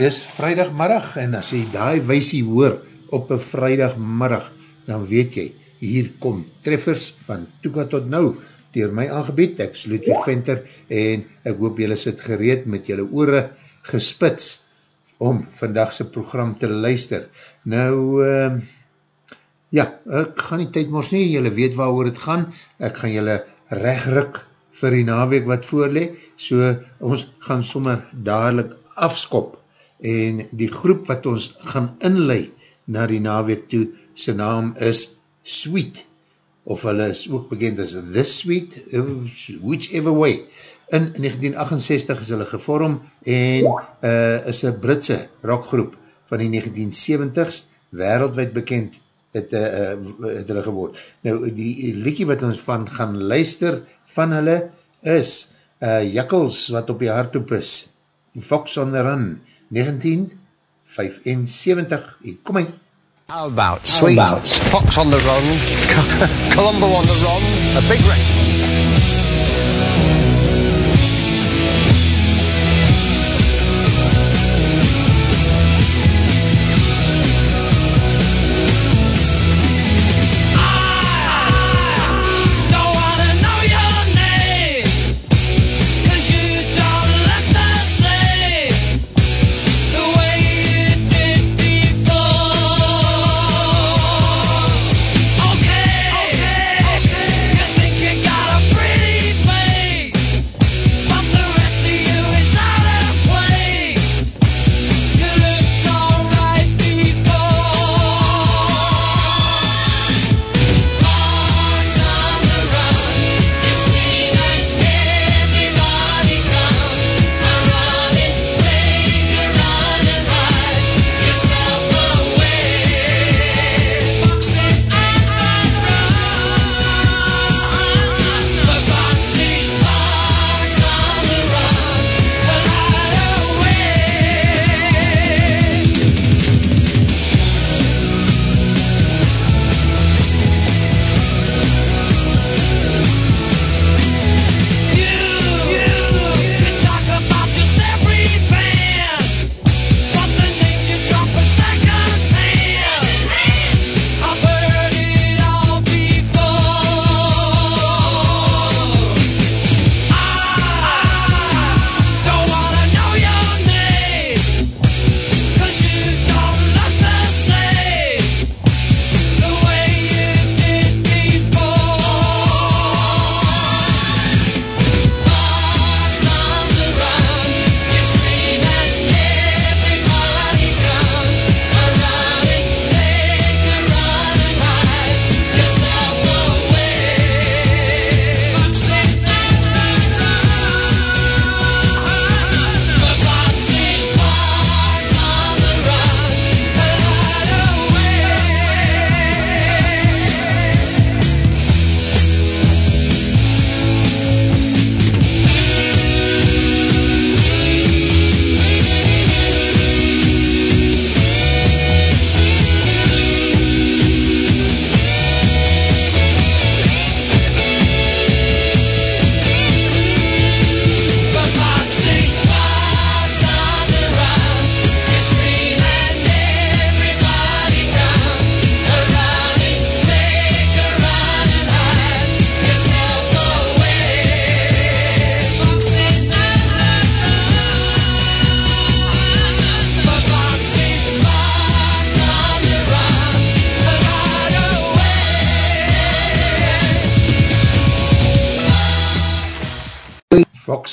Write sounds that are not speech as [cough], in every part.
Dis vrijdagmiddag en as jy die weisie hoor op een vrijdagmiddag, dan weet jy, hier kom treffers van Toeka tot nou, dier my aangebied, ek is Ludwig Venter en ek hoop jylle sit gereed met jylle oore gespits om vandagse program te luister. Nou, uh, ja, ek gaan nie tyd mors nie, jylle weet waar het gaan, ek gaan jylle regryk vir die naweek wat voorlee, so ons gaan sommer dadelijk afskop en die groep wat ons gaan inlei na die naweek toe, sy naam is Sweet, of hulle is ook bekend as The Sweet, whichever way. In 1968 is hulle gevorm en uh, is een Britse rockgroep van die 1970s, wereldwijd bekend het, uh, het hulle geword. Nou, die liekie wat ons van gaan luister van hulle is uh, Jakkels wat op die hardtoep is, Fox on the Run, 1975. Kom hy. How about Sweet, Fox on the Run, [laughs] Colombo on the Run, a big record.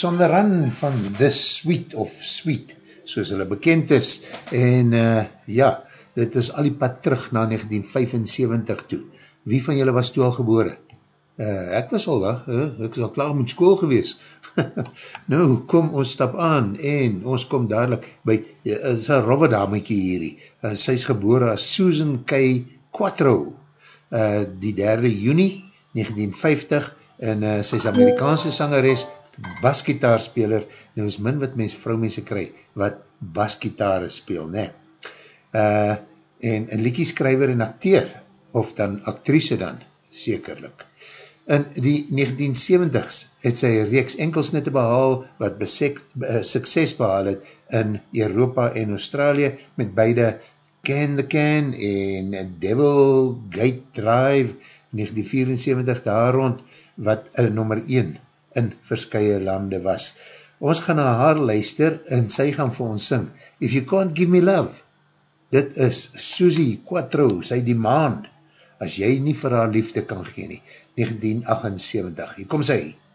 On the Run van The Sweet of Sweet, soos hulle bekend is. En uh, ja, dit is al die pad terug na 1975 toe. Wie van julle was toe al gebore? Uh, ek was al daar, uh, ek is al klaar met school gewees. [laughs] nou, kom ons stap aan en ons kom dadelijk by, uh, is een rove damekie hierdie. Uh, sy is gebore as Susan K. Quattro, uh, die 3 juni 1950 en uh, sy is Amerikaanse sangeres, basgitaarspeler, nou is min wat mens vrouwmense kry, wat basgitaar speel, ne? Uh, en een liekieskrijver en acteer, of dan actrice dan, sekerlik. In die 1970s het sy reeks enkelsnitte behaal wat besek, uh, sukses behaal het in Europa en Australië met beide Can the Can en Devil Gate Drive 1974 daar rond wat uh, nummer 1 in verskye lande was. Ons gaan na haar luister en sy gaan vir ons sing If You Can't Give Me Love Dit is Susie Quattro, sy demand as jy nie vir haar liefde kan gee nie. 1978. Hier kom sy. Well,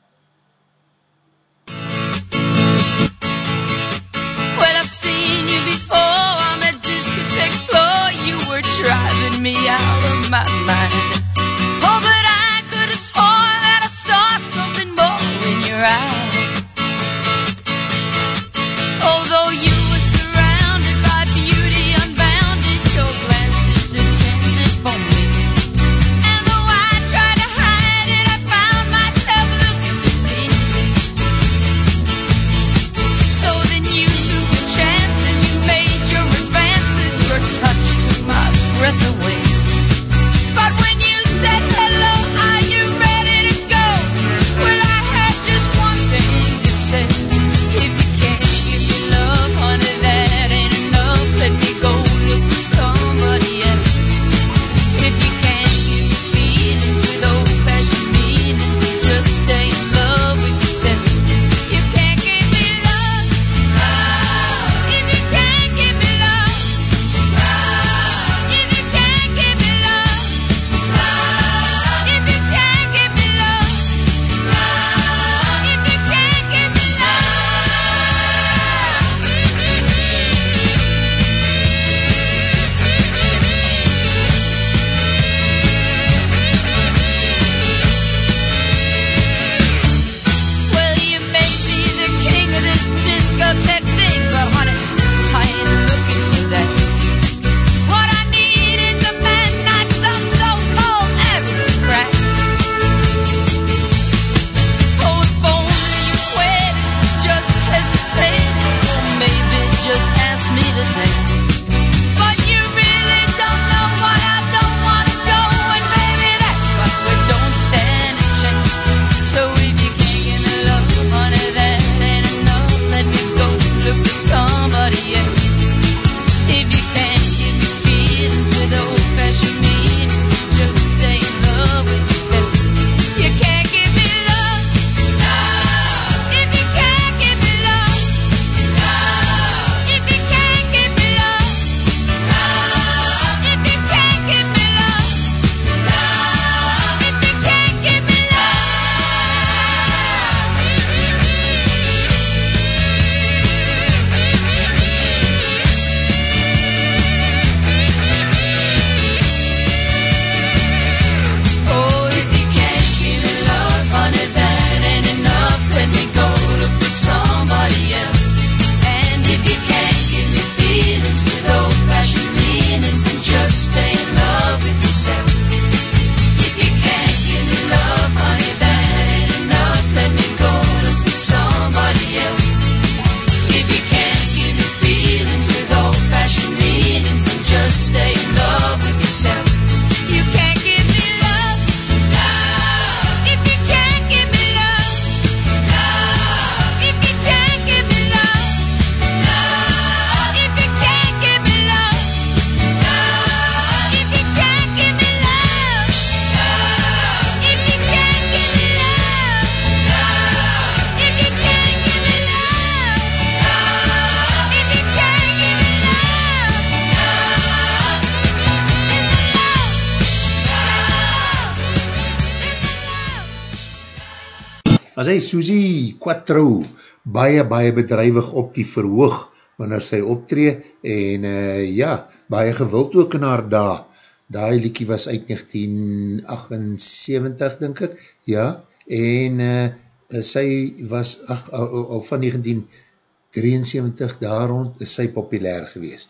Susie Quattro, baie, baie bedrijwig op die verhoog, wanneer sy optree, en uh, ja, baie gewild ook in haar daar, daai liekie was uit 1978, denk ek, ja, en uh, sy was, ach, al, al, van 1973 daar rond, is sy populair gewees.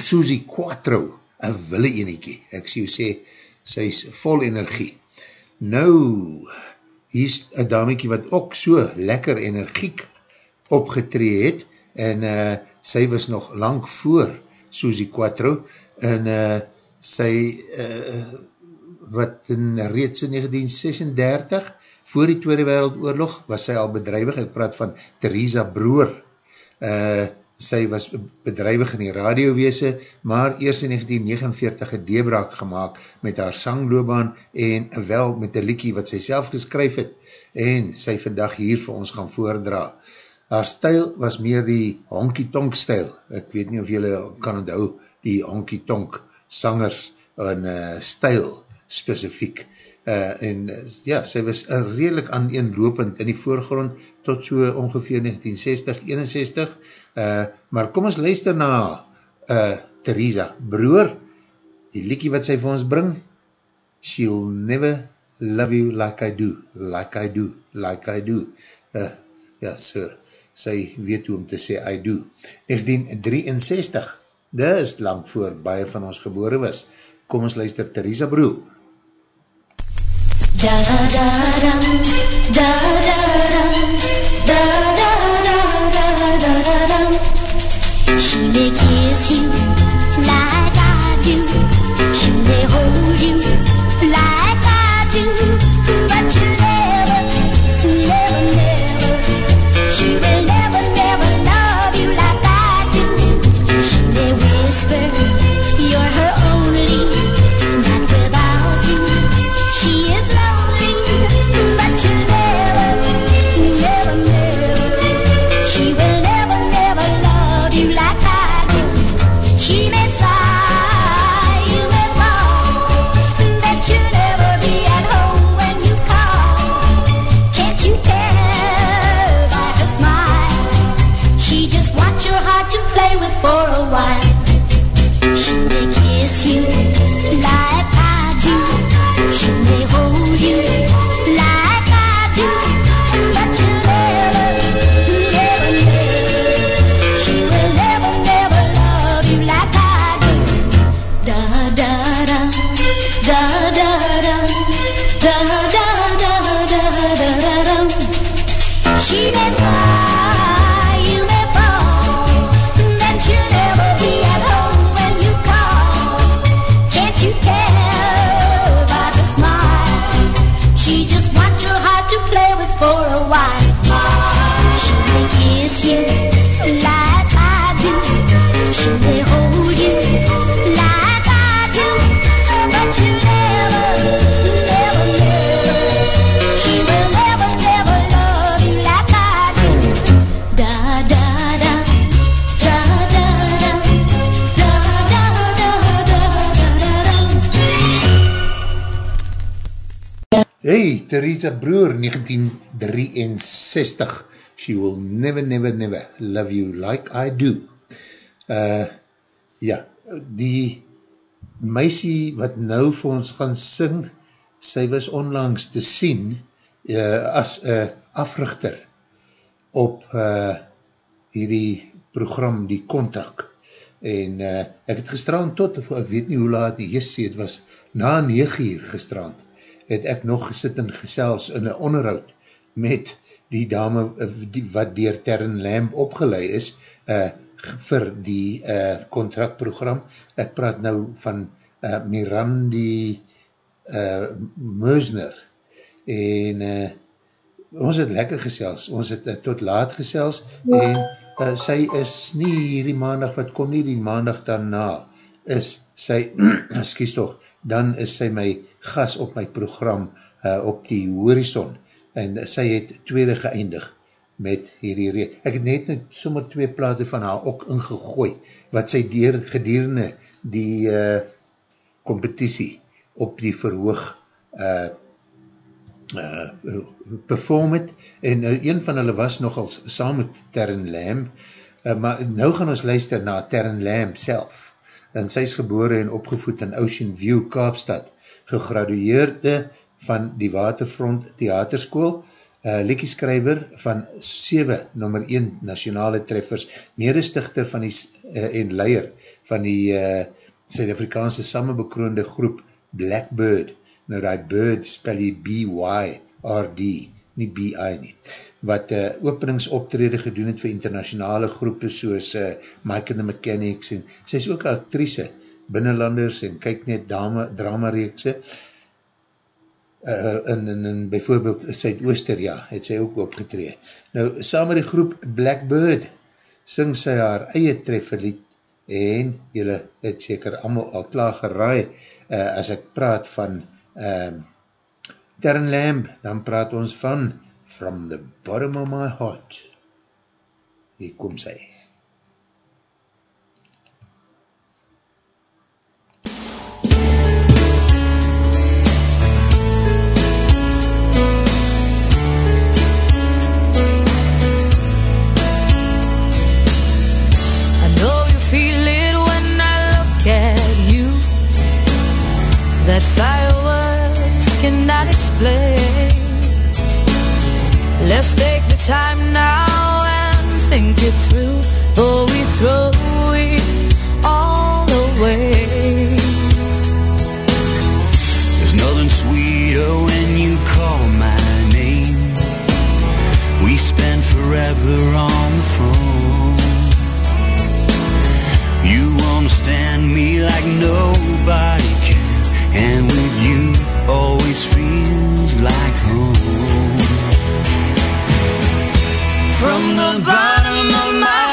Susie Quattro, een wille eniekie, ek sê, sê, sy is vol energie. Nou, hier is een damiekie wat ook so lekker energiek opgetree het, en uh, sy was nog lang voor Susie Quattro, en uh, sy, uh, wat in reeds in 1936, voor die Tweede Wereldoorlog, was sy al bedrijwig, ek praat van Theresa Broer, uh, sy was bedrijwig in die radioweese, maar eers in 1949 het deebraak gemaakt met haar sangloobaan en wel met die liekie wat sy self geskryf het en sy vandag hier vir ons gaan voordra. Haar stijl was meer die honky-tonk stijl. Ek weet nie of jylle kan onthou die honky-tonk sangers en uh, stijl specifiek. Uh, en ja, sy was redelijk aan een lopend in die voorgrond tot so ongeveer 1960-61 Uh, maar kom ons luister na uh, Theresa Broer, die liekie wat sy vir ons bring, She'll never love you like I do, like I do, like I do. Uh, ja, so, sy weet hoe om te sê I do. 1963, dit is lang voor baie van ons gebore was. Kom ons luister Theresa Broer. She may kiss you like I do. She may hold Theresa Broer, 1963. She will never, never, never love you like I do. Uh, ja, die meisie wat nou vir ons gaan sing, sy was onlangs te sien uh, as uh, africhter op uh, hierdie program, die contract. En uh, ek het gestrand tot, ek weet nie hoe laat die jessie, het was na 9 uur gestrand, het ek nog gesit en gesels in een onderhoud met die dame uh, die, wat dier Terren Lamb opgeleid is uh, vir die uh, contractprogram. Ek praat nou van uh, Mirandi uh, Meusner. En uh, ons het lekker gesels, ons het uh, tot laat gesels en uh, sy is nie hierdie maandag wat kom nie, die maandag daarna is sy, [clears throat] excuse toch, dan is sy my gas op my program uh, op die horizon. En sy het tweede geëindig met hierdie reek. Ek het net net sommer twee plate van haar ook ingegooi, wat sy dier, gedierende die uh, competitie op die verhoog uh, uh, perform het, en uh, een van hulle was nogal saam met Terren Lamb, uh, maar nou gaan ons luister na Terren Lamb self, en sy is gebore en opgevoed in Ocean View, Kaapstad, gegradueerde van die Waterfront Theaterskool, uh, lekkieskrijver van 7 nummer 1 nationale treffers, medestichter van die uh, en leier van die uh, Suid-Afrikaanse samebekroonde groep Blackbird, nou die bird spel jy B-Y-R-D, nie B-I nie, wat uh, openingsoptrede gedoen het vir internationale groepe soos uh, Mike and the Mechanics, en sy is ook actrice, binnenlanders en kyk net drama, drama reekse, uh, in, in, in bijvoorbeeld Zuidooster, ja, het sy ook opgetree. Nou, saam met die groep Blackbird, sing sy haar eie trefferlied en jylle het seker allemaal al klaar geraai, uh, as ek praat van um, Terren Lamb, dan praat ons van From the Bottom of My Heart. Hier kom sy. That fireworks cannot explain. Let's take the time now and think it through. Or we throw it all away. There's nothing sweeter when you call my name. We spend forever on the phone. You understand me like can, and with you always feels like home. From the bottom of my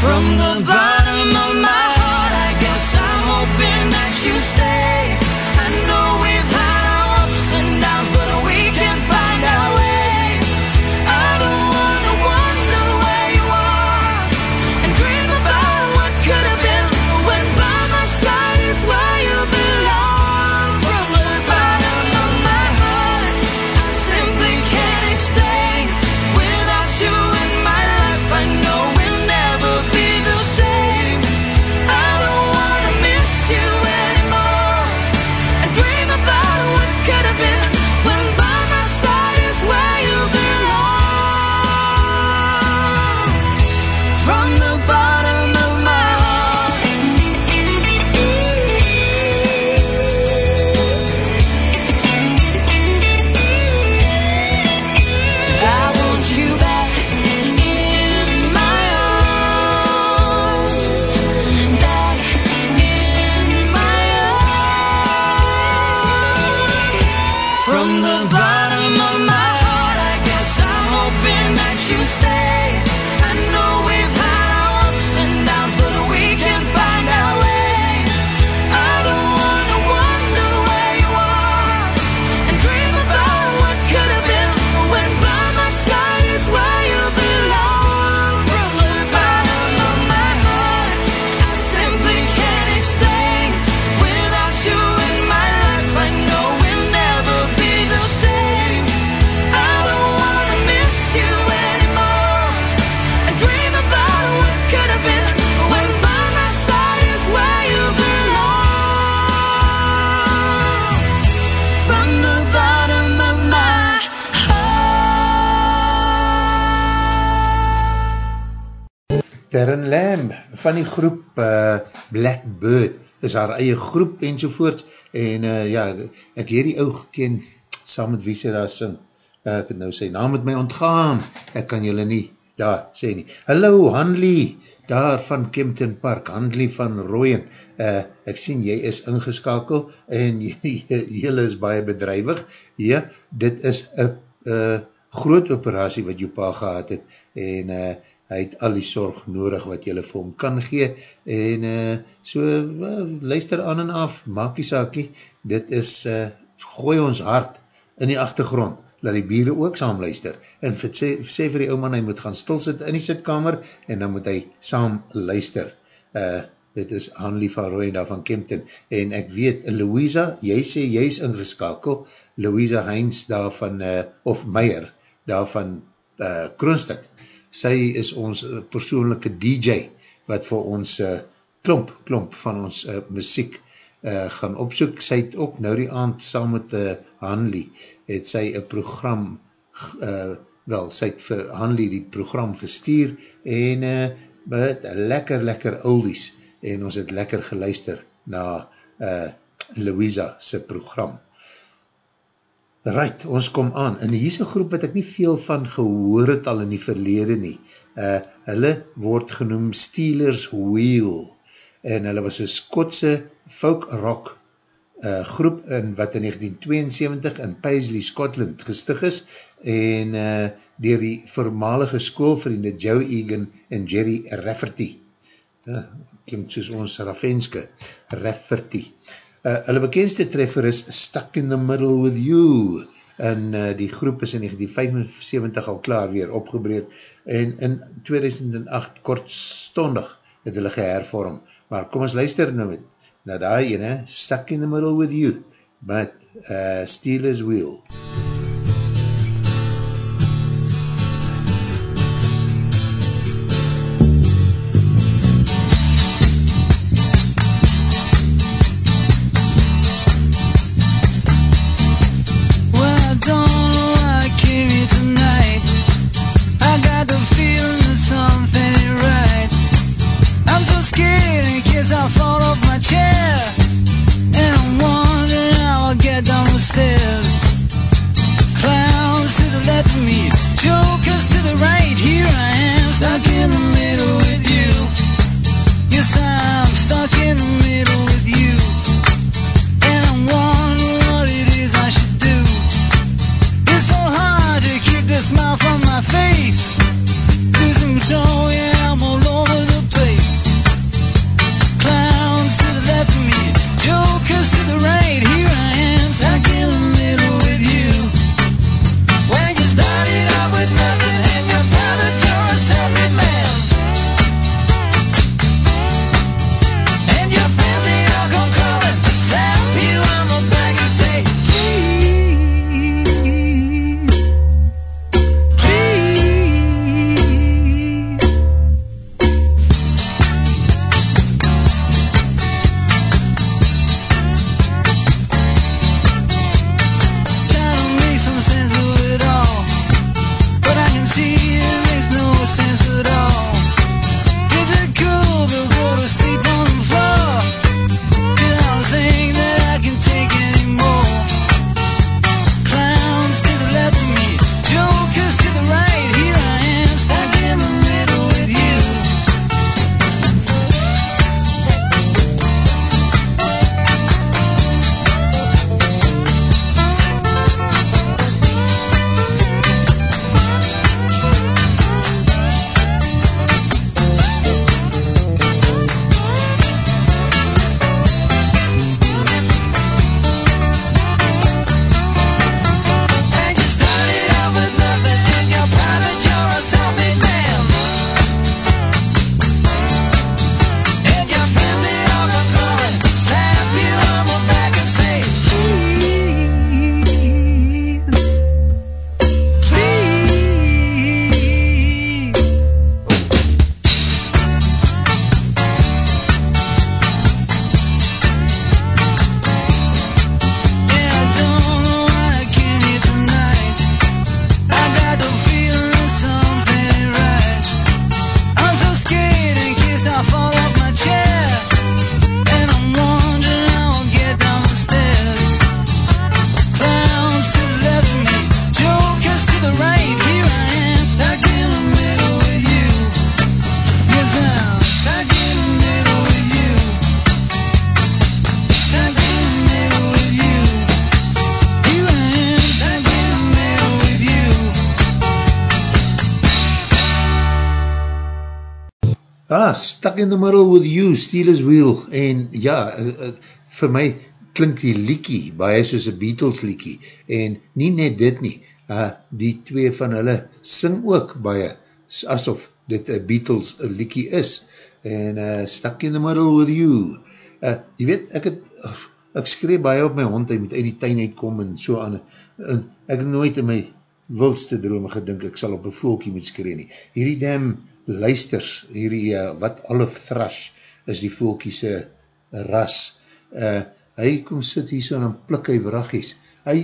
From the bottom groep uh, Blackbird is haar eie groep enzovoort en uh, ja, ek hier die ou geken saam met wie sy daar sing. Uh, ek het nou sy naam met my ontgaan. Ek kan julle nie daar sê nie. Hallo Hanley daar van Kempton Park. Hanley van Rooien uh, ek sien jy is ingeskakel en [laughs] jylle is baie bedrijwig ja, dit is een uh, groot operatie wat jou pa gehad het. En uh, hy het al die sorg nodig wat jylle vir hom kan gee, en uh, so, uh, luister aan en af, maak die saakie, dit is, uh, gooi ons hart in die achtergrond, laat die bieren ook saam luister, en sê, sê vir die ouman, hy moet gaan stil sit in die sitkamer, en dan moet hy saam luister, uh, dit is Hanlie van Rooien daar van Kempton, en ek weet, Louisa, jy sê, jy is ingeskakel, Louisa Heinz daar van, uh, of Meijer, daar van uh, Kroonstad, sy is ons uh, persoonlijke DJ, wat vir ons uh, klomp, klomp van ons uh, muziek uh, gaan opsoek. Sy het ook nou die aand, saam met uh, Hanley, het sy een program, uh, wel, sy het vir Hanley die program gestuur, en uh, het lekker, lekker oldies, en ons het lekker geluister na uh, Louisa sy program. Right, ons kom aan, en hier is een groep wat ek nie veel van gehoor het al in die verlede nie. Uh, hulle word genoem Steelers Wheel, en hulle was een Skotse folk rock uh, groep in wat in 1972 in Paisley, Scotland gestig is, en uh, dier die voormalige schoolvriende Joe Egan en Jerry Rafferty. Uh, klink soos ons Raffenske, Rafferty. Uh, hulle bekendste treffer is Stuck in the Middle with You en uh, die groep is in 1975 al klaar weer opgebreed en in 2008 kortstondig het hulle gehervorm. Maar kom ons luister nou met na die ene, Stuck in the Middle with You met uh, Steelers Wheel. MUZIEK in the Middle with You, Steelers Wheel, en ja, uh, uh, vir my klink die liekie, baie soos een Beatles liekie, en nie net dit nie, uh, die twee van hulle sing ook baie, asof dit een Beatles liekie is, en uh, Stuck in the Middle with You, uh, jy weet, ek het, uh, ek skree baie op my hond, hy moet uit die tuin uitkom en so aan, en ek nooit in my wildste drome gedink, ek sal op een voelkie moet skree nie. Hierdie damn luisters, hierdie, uh, wat olive thrush, is die voelkiese ras, uh, hy kom sit hier so en plik hy vragies, hy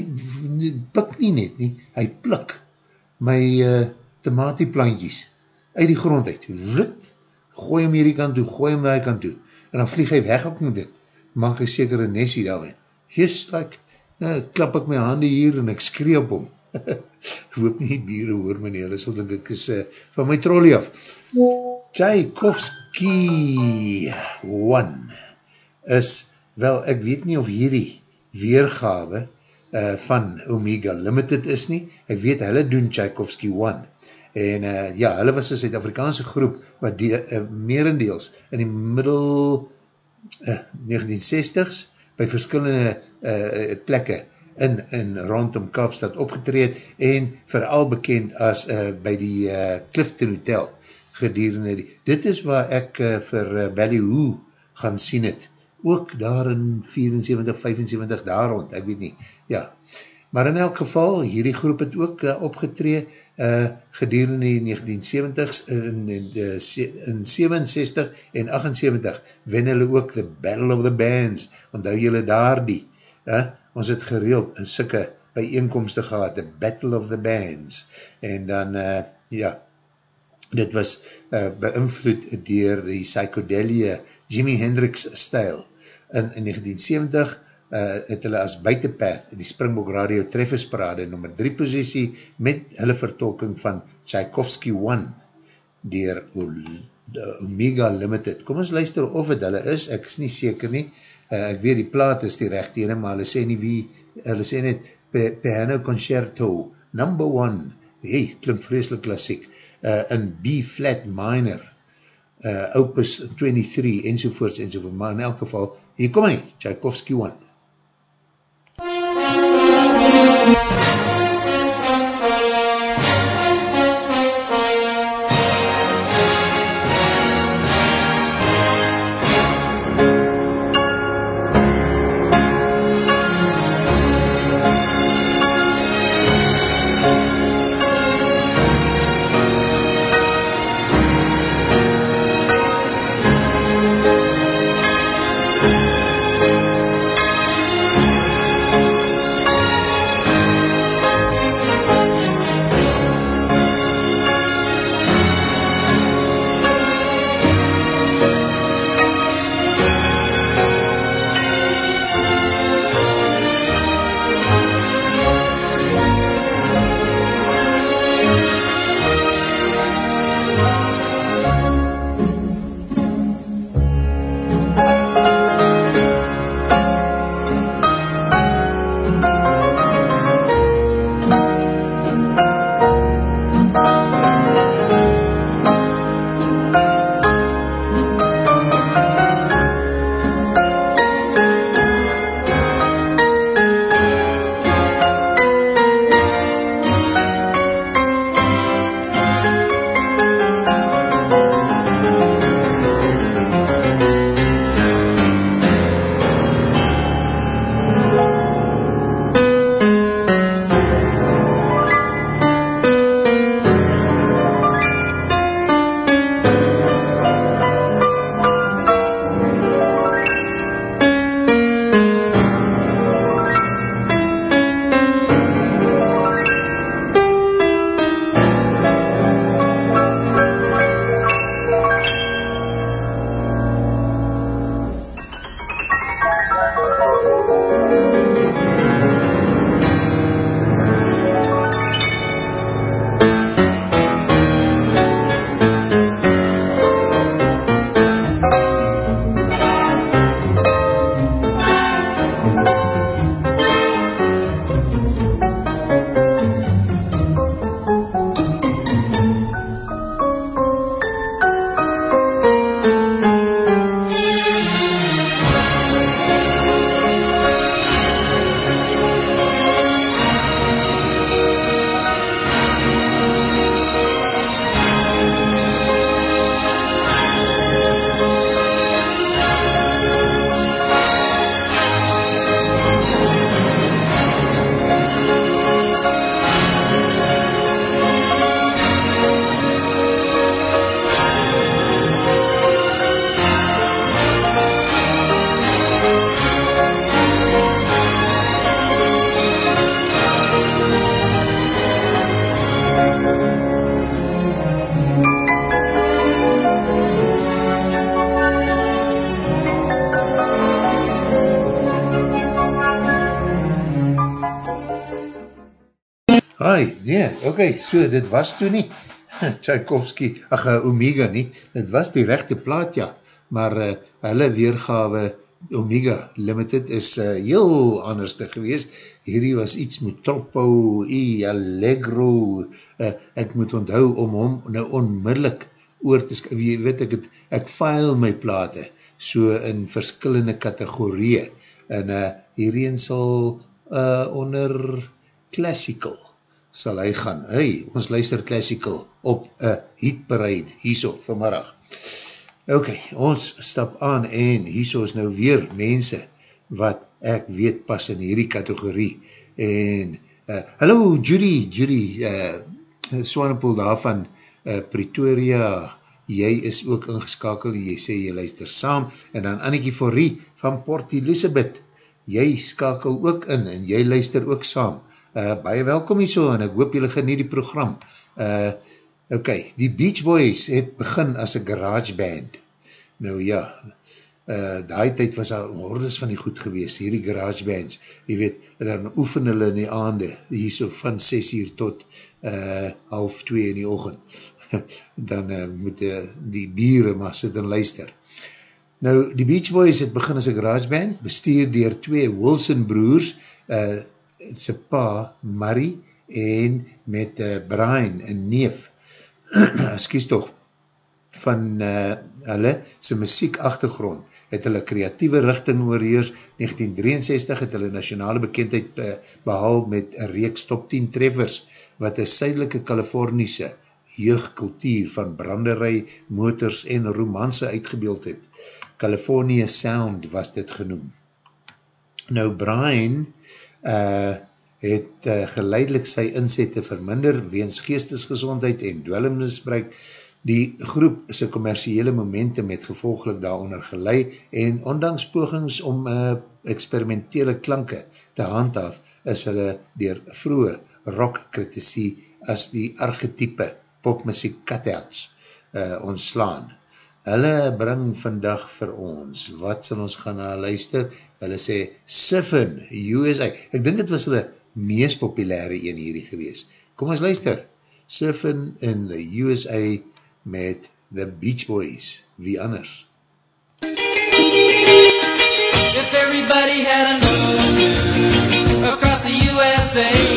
pik nie net nie, hy plik my uh, tomatieplantjies uit die grond uit, wit, gooi hom hierdie kant toe, gooi hom die kant toe, en dan vlieg hy weg ook met dit, maak hy seker een nesie daarmee, just like, uh, klap ek my handen hier en ek skree op hom, [laughs] hoop nie bieren hoor my nie, hulle sal denk ek is uh, van my trolley af. Tchaikovsky 1 is, wel ek weet nie of hierdie weergawe uh, van Omega Limited is nie, ek weet hulle doen Tchaikovsky 1 en uh, ja, hulle was een Zuid-Afrikaanse groep wat die, uh, merendeels in die middel uh, 1960s by verskillende uh, plekke in, in rondom Kaapstad opgetreed en vooral bekend as uh, by die uh, Clifton Hotel gedurende die. Dit is waar ek uh, vir uh, Ballyhoo gaan sien het. Ook daar in 74, 75 daar rond, ek weet nie. Ja, maar in elk geval, hierdie groep het ook uh, opgetree uh, gedurende die 1970s, in, in, in 67 en 78 wen hulle ook the Battle of the Bands, onthou julle daar die, uh, ons het gereeld in sikke bijeenkomste gehad, the Battle of the Bands, en dan, uh, ja, dit was uh, beïnvloed dier die psychedelie Jimi Hendrix stijl. In, in 1970 uh, het hulle as buitenpath die Springbok Radio Treffersparade nummer 3 posiesie met hulle vertolking van Tchaikovsky 1 dier Omega Limited. Kom ons luister of het hulle is, ek is nie seker nie, ek weet die plaat is die rechte ene, maar hulle sê nie wie, hulle sê net Piano Concerto, number one, hey, klink vreselik klassiek, uh, in B-flat minor, uh, opus 23, enzovoorts, enzovoorts, maar in elk geval, hier kom hy, Tchaikovsky 1. Thank ok, so dit was toe nie, [laughs] Tchaikovsky, ach, uh, Omega nie, dit was die rechte plaat, ja, maar uh, hulle weergawe Omega Limited is uh, heel anders te gewees, hierdie was iets met Troppo, I, Allegro, uh, ek moet onthou om hom nou onmiddellik oor te skryf, jy weet ek het, ek file my plate, so in verskillende kategorieën, en uh, hierheen sal uh, onder classical sal hy gaan. Hey, ons luister classical op een heatparade hierso vanmiddag. Ok, ons stap aan en hierso is nou weer mense wat ek weet pas in hierdie kategorie. En, uh, hallo Judy, Judy, uh, Swanepoel daar van uh, Pretoria, jy is ook ingeskakel, jy sê jy luister saam, en dan Annikie Forrie van Port Elizabeth, jy skakel ook in, en jy luister ook saam. Uh, baie welkom hier so, en ek hoop julle genie die program. Uh, ok, die Beach Boys het begin as een garage band. Nou ja, uh, daai tyd was daar hordes van die goed gewees, hierdie garage bands, jy weet, en dan oefen hulle in die aande, hier so van 6 uur tot uh, half 2 in die ochend. [laughs] dan uh, moet uh, die bieren maar sit en luister. Nou, die Beach Boys het begin as een garage band, bestuur dier twee Wilson broers, uh, sy pa, Murray, en met uh, Brian, een neef, [clears throat] excuse toch, van uh, hulle, sy muziek achtergrond, het hulle kreatieve richting oorheers, 1963 het hulle nationale bekendheid uh, behal met een reeks top 10 treffers, wat een suidelike Californiese jeugdkultuur van branderij, motors en romanse uitgebeeld het. California Sound was dit genoem. Nou Brian, uh, het uh, geleidelik sy inzette verminder weens geestesgezondheid en dwellingsbruik. Die groep sy commerciële momentum het gevolglik daaronder gelei en ondanks pogings om uh, experimentele klanke te handhaaf is hulle dier vroege rock-kritisie as die archetype popmuziek cutouts uh, ontslaan. Hulle bring vandag vir ons, wat sal ons gaan na luister? Hulle sê Siffin, USA. Ek dink het was hulle meest populaire een hierdie gewees. Kom ons luister. Surfing in the USA met The Beach Boys. Wie anders? If everybody had an ocean across the USA,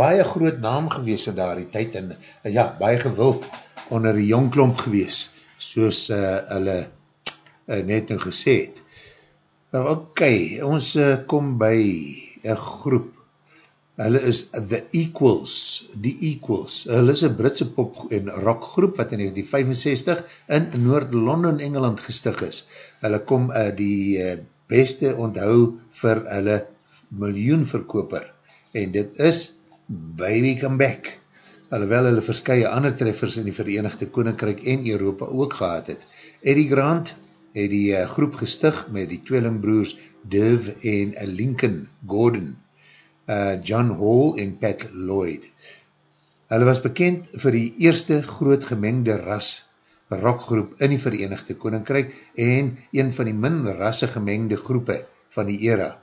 baie groot naam gewees in daar die tyd en uh, ja, baie gewild onder die jongklomp gewees, soos uh, hulle uh, net nou gesê het. Nou, ok, ons uh, kom by een groep, hulle is The Equals, die Equals, hulle is een Britse pop en rock groep wat in 1965 in Noord-London, Engeland gestig is. Hulle kom uh, die uh, beste onthou vir hulle miljoenverkoper en dit is Baby Come Back. Alhoewel hulle verskye ander treffers in die Verenigde Koninkryk en Europa ook gehad het. Eddie Grant het die uh, groep gestig met die tweelingbroers Dove en Lincoln Gordon, uh, John Hall en Pat Lloyd. Hulle was bekend vir die eerste groot gemengde ras rockgroep in die Verenigde Koninkryk en een van die min rasse gemengde groepe van die era.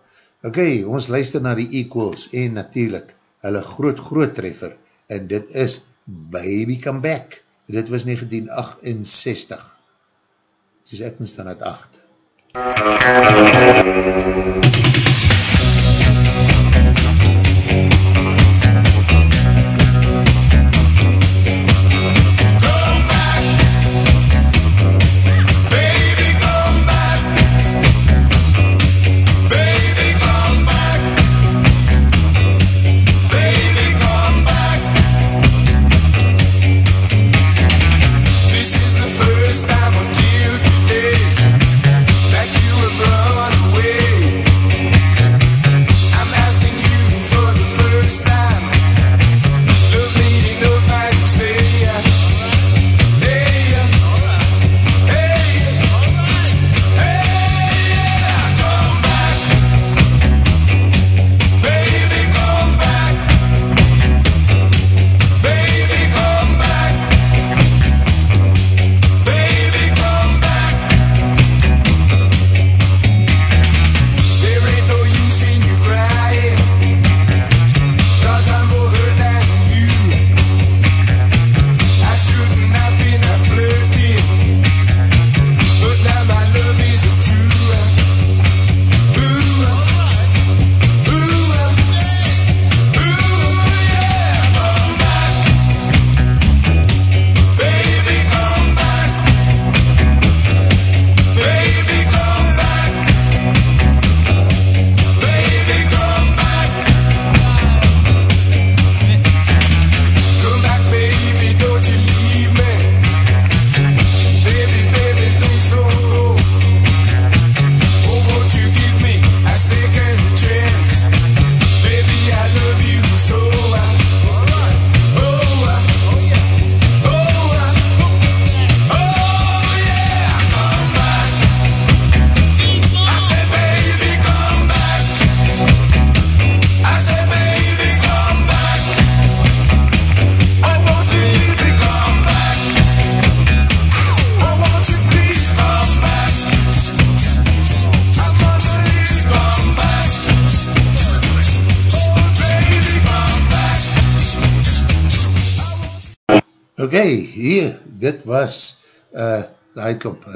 Ok, ons luister na die Equals en natuurlijk hulle groot groot treffer en dit is Baby Come Back. Dit was 1968. Soos ek in uit 8. Baby,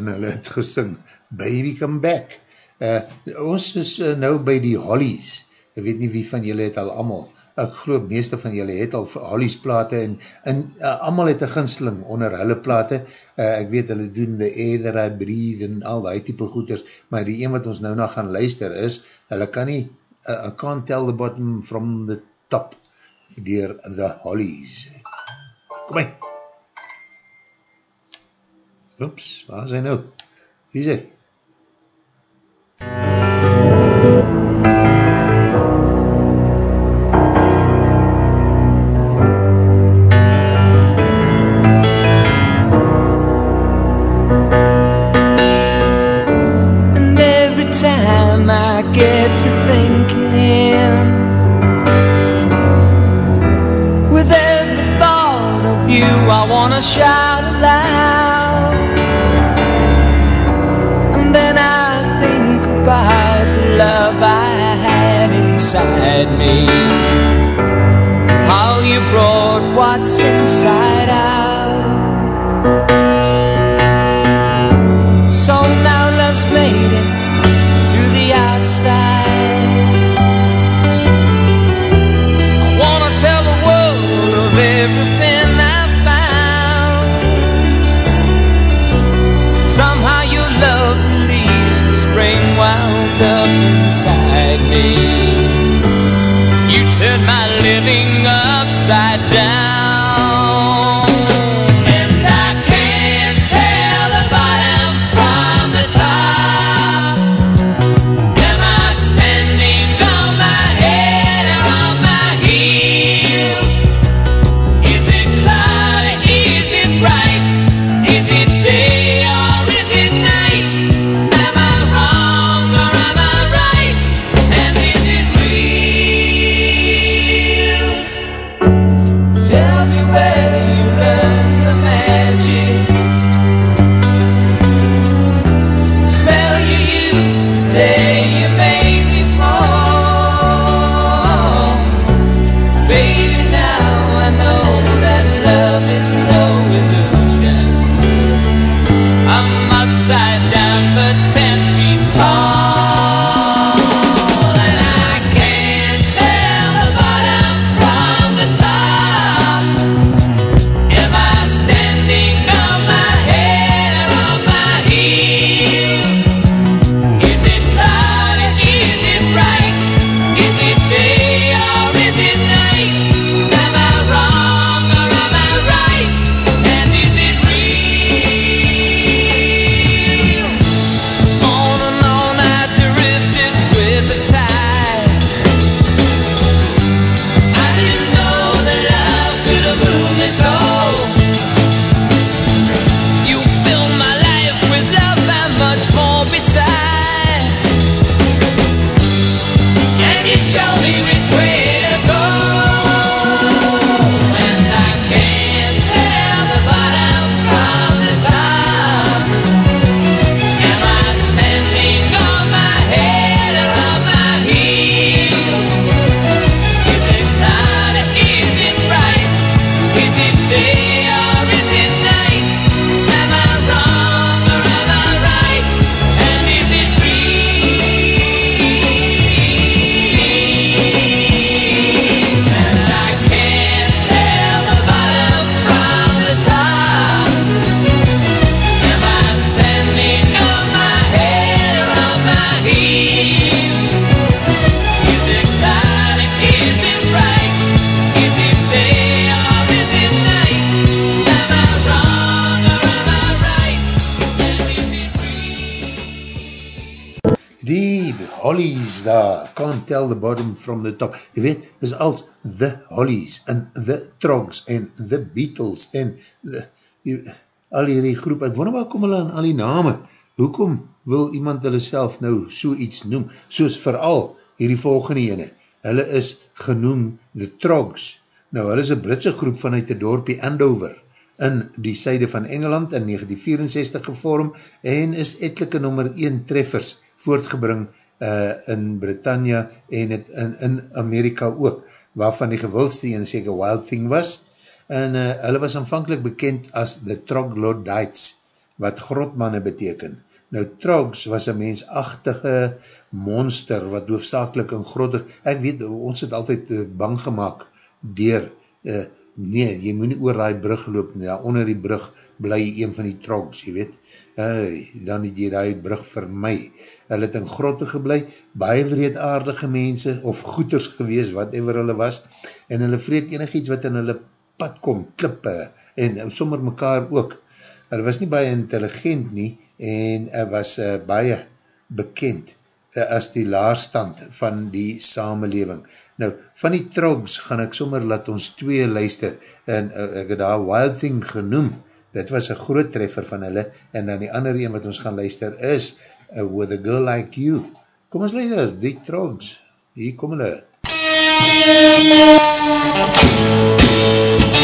en hulle het gesing Baby Come Back. Uh, ons is uh, nou by die Hollies. Ek weet nie wie van julle het al allemaal, ek geloof meeste van julle het al Hollies plate en, en uh, allemaal het een ginsling onder hulle plate. Uh, ek weet hulle doen the Aether I Breathe en al die type goeders, maar die een wat ons nou na gaan luister is, hulle kan nie, uh, I can't tell the bottom from the top, dier the Hollies. Kom my. Oeps, waar is hy nou? Wie is hy? And from the top, jy weet, is als The Hollies, en The Trogs, en The Beatles, en the, jy, al hierdie groep, ek wonder waar kom hulle aan al die name, hoekom wil iemand hulle self nou so iets noem, soos vooral hierdie volgende ene, hulle is genoem The Trogs, nou hulle is een Britse groep vanuit die dorpie Andover, in die syde van Engeland in 1964 gevorm en is etelike nummer 1 treffers voortgebring uh, in Britannia en het in, in Amerika ook, waarvan die gewildste een seker Wild Thing was. En uh, hulle was aanvankelijk bekend as the Troglodytes, wat grotmanne beteken. Nou Trogs was een mensachtige monster, wat hoofdzakelik in grotte, ek weet, ons het altyd uh, bang gemaakt dier uh, nee, jy moet nie oor die brug loop, ja, onder die brug bly een van die trogs, jy weet, hey, dan het jy die brug vir my. Hulle het in grotte geblei, baie wreedaardige mense, of goeders gewees, whatever hulle was, en hulle vreet enig iets wat in hulle pad kom, klippe, en sommer mekaar ook. Hulle was nie baie intelligent nie, en was uh, baie bekend uh, as die laarstand van die samenleving. Nou, van die trogs gaan ek sommer laat ons twee luister, en uh, ek het daar Wild Thing genoem, dit was een groot treffer van hulle, en dan die ander een wat ons gaan luister is uh, With a Girl Like You. Kom ons luister, die trogs, hier kom hulle. Wild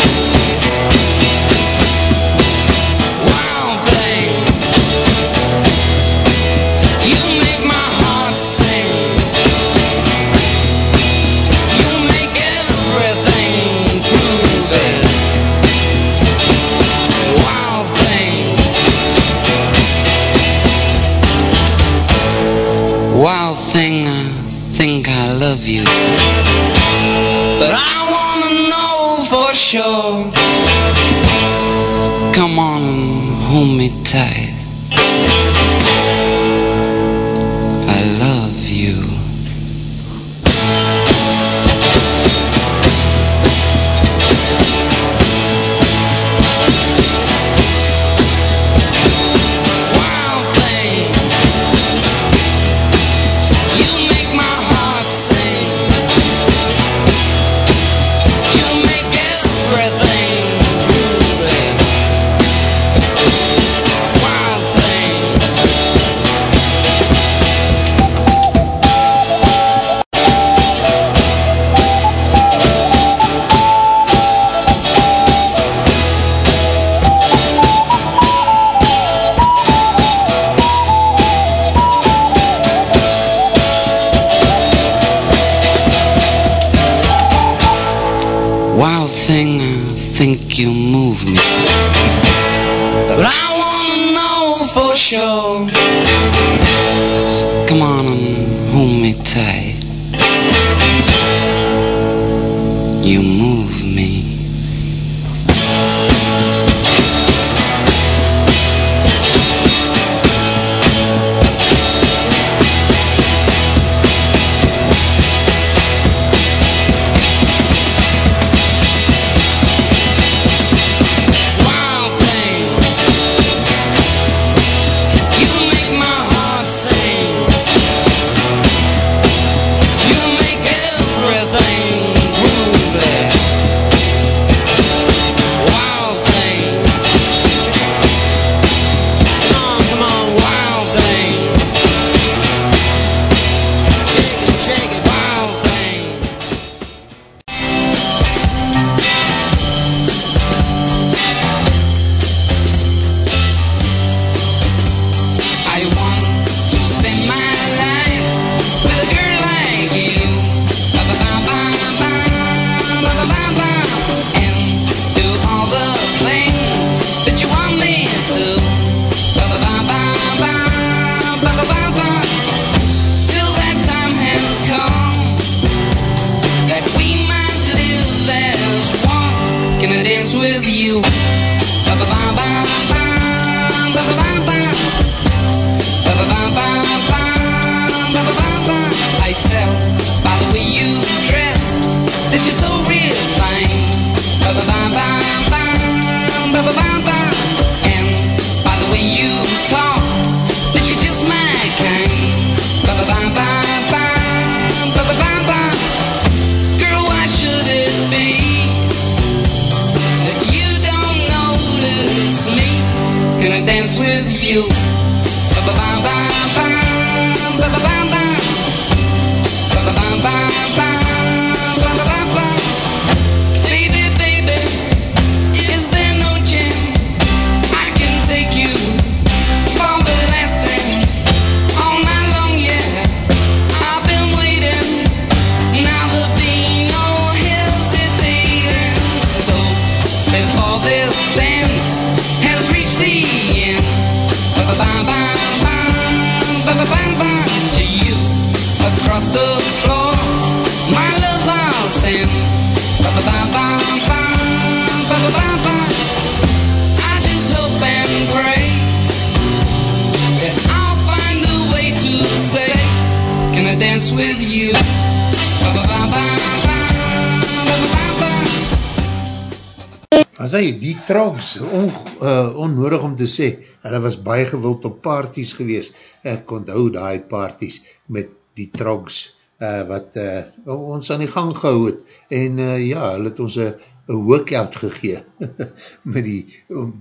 trogs, on, uh, onnodig om te sê, hulle was baie gewild op parties gewees, ek onthou die parties met die trogs, uh, wat uh, ons aan die gang gehou het, en uh, ja, hulle het ons een workout gegee, [laughs] met die um,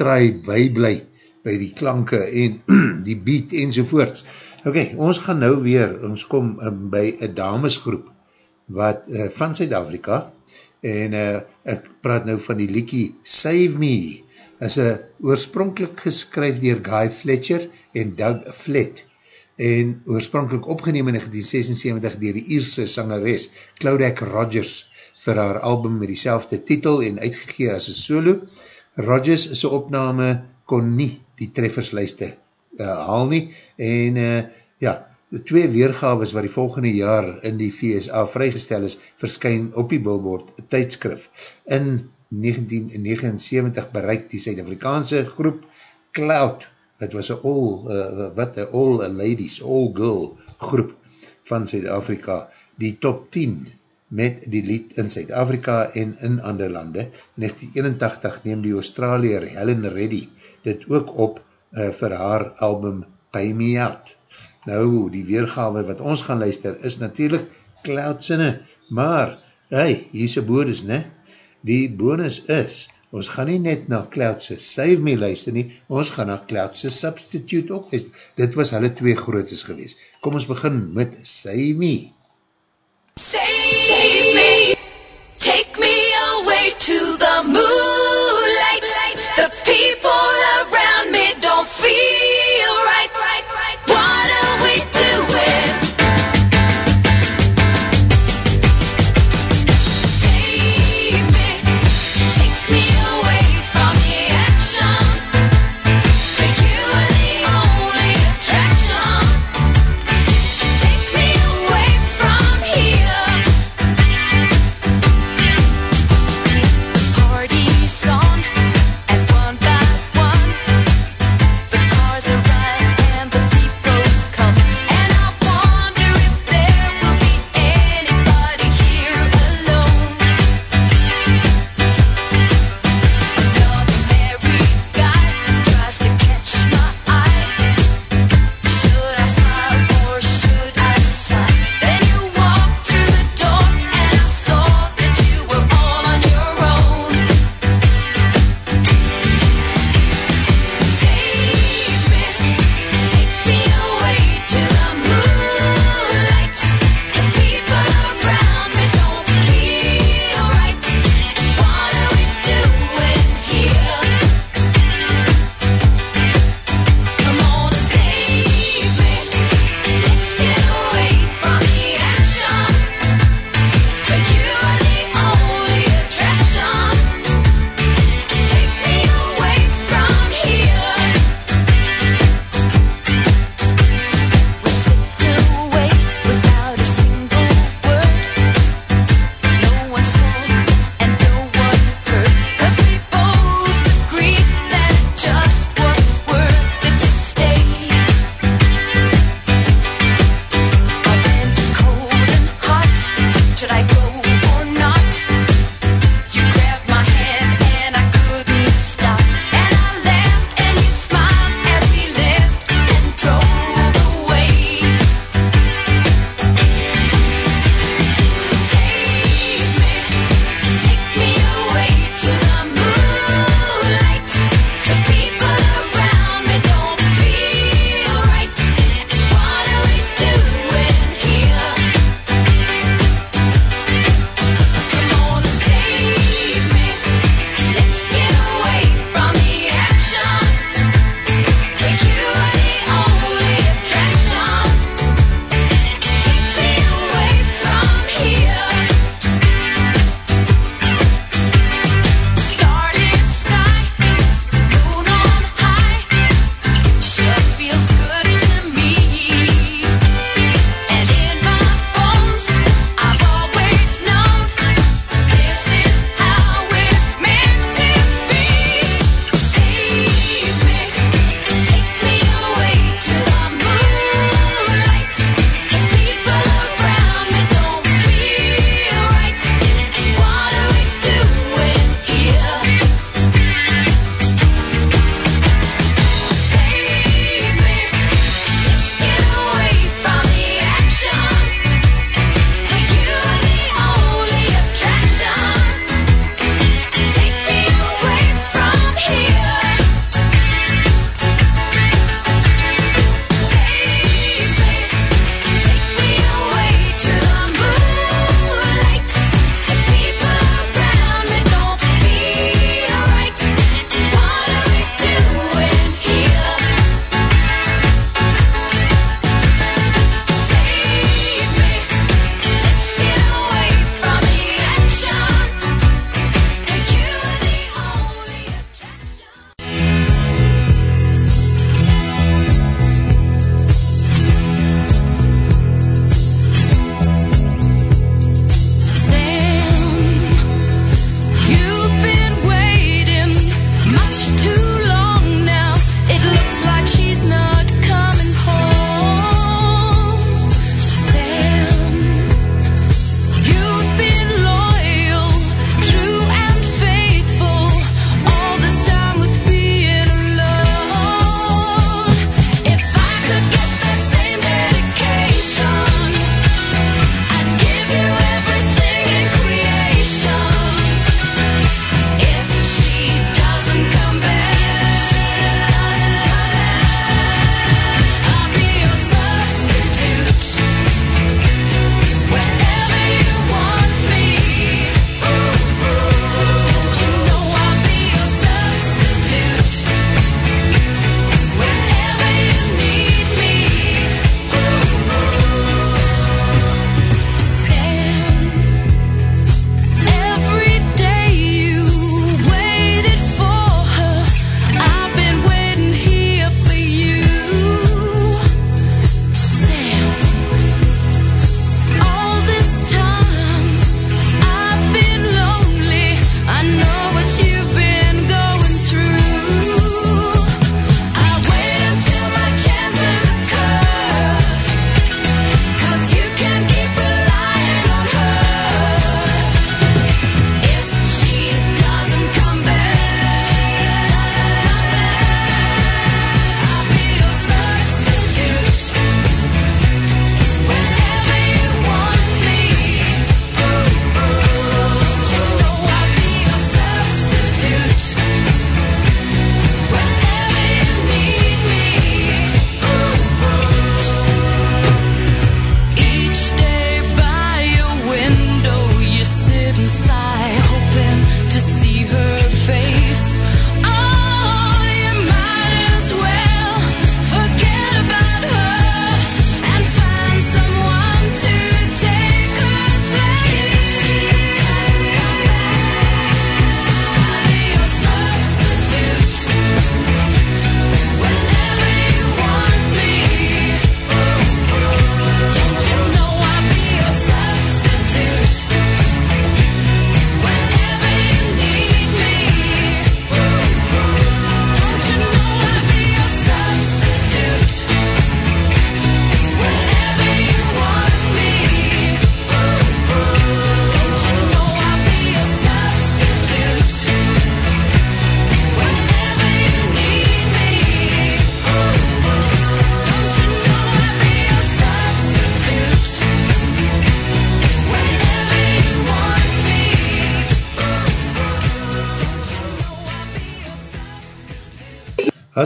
try byblij, by die klanke en [clears throat] die beat enzovoorts. Ok, ons gaan nou weer, ons kom um, by een damesgroep, wat uh, van Zuid-Afrika, en uh, ek praat nou van die liekie Save Me, is een oorspronkelijk geskryf dier Guy Fletcher en Doug Flett, en oorspronkelijk opgeneem in 1976 dier die Ierse sangeres Claudette Rogers vir haar album met die titel en uitgegee as een solo. Rogers is opname kon nie die trefferslijste uh, haal nie, en uh, ja, twee weergaves wat die volgende jaar in die VSA vrygestel is, verskyn op die billboard tydskrif. In 1979 bereik die Suid-Afrikaanse groep Cloud, het was all, uh, wat een all ladies, all girl groep van Suid-Afrika, die top 10 met die lied in Suid-Afrika en in ander lande. In 1981 neem die Australier Helen Reddy dit ook op uh, vir haar album Pay Me Out. Nou, die weergawe wat ons gaan luister is natuurlijk Cloudsinne, maar, hey, hier is een bonus, ne? Die bonus is, ons gaan nie net na Cloudse Save Me luister nie, ons gaan na Cloudse Substitute ook luister. Dit was hulle twee grootes gewees. Kom ons begin met Save Me. Save me, take me away to the moonlight.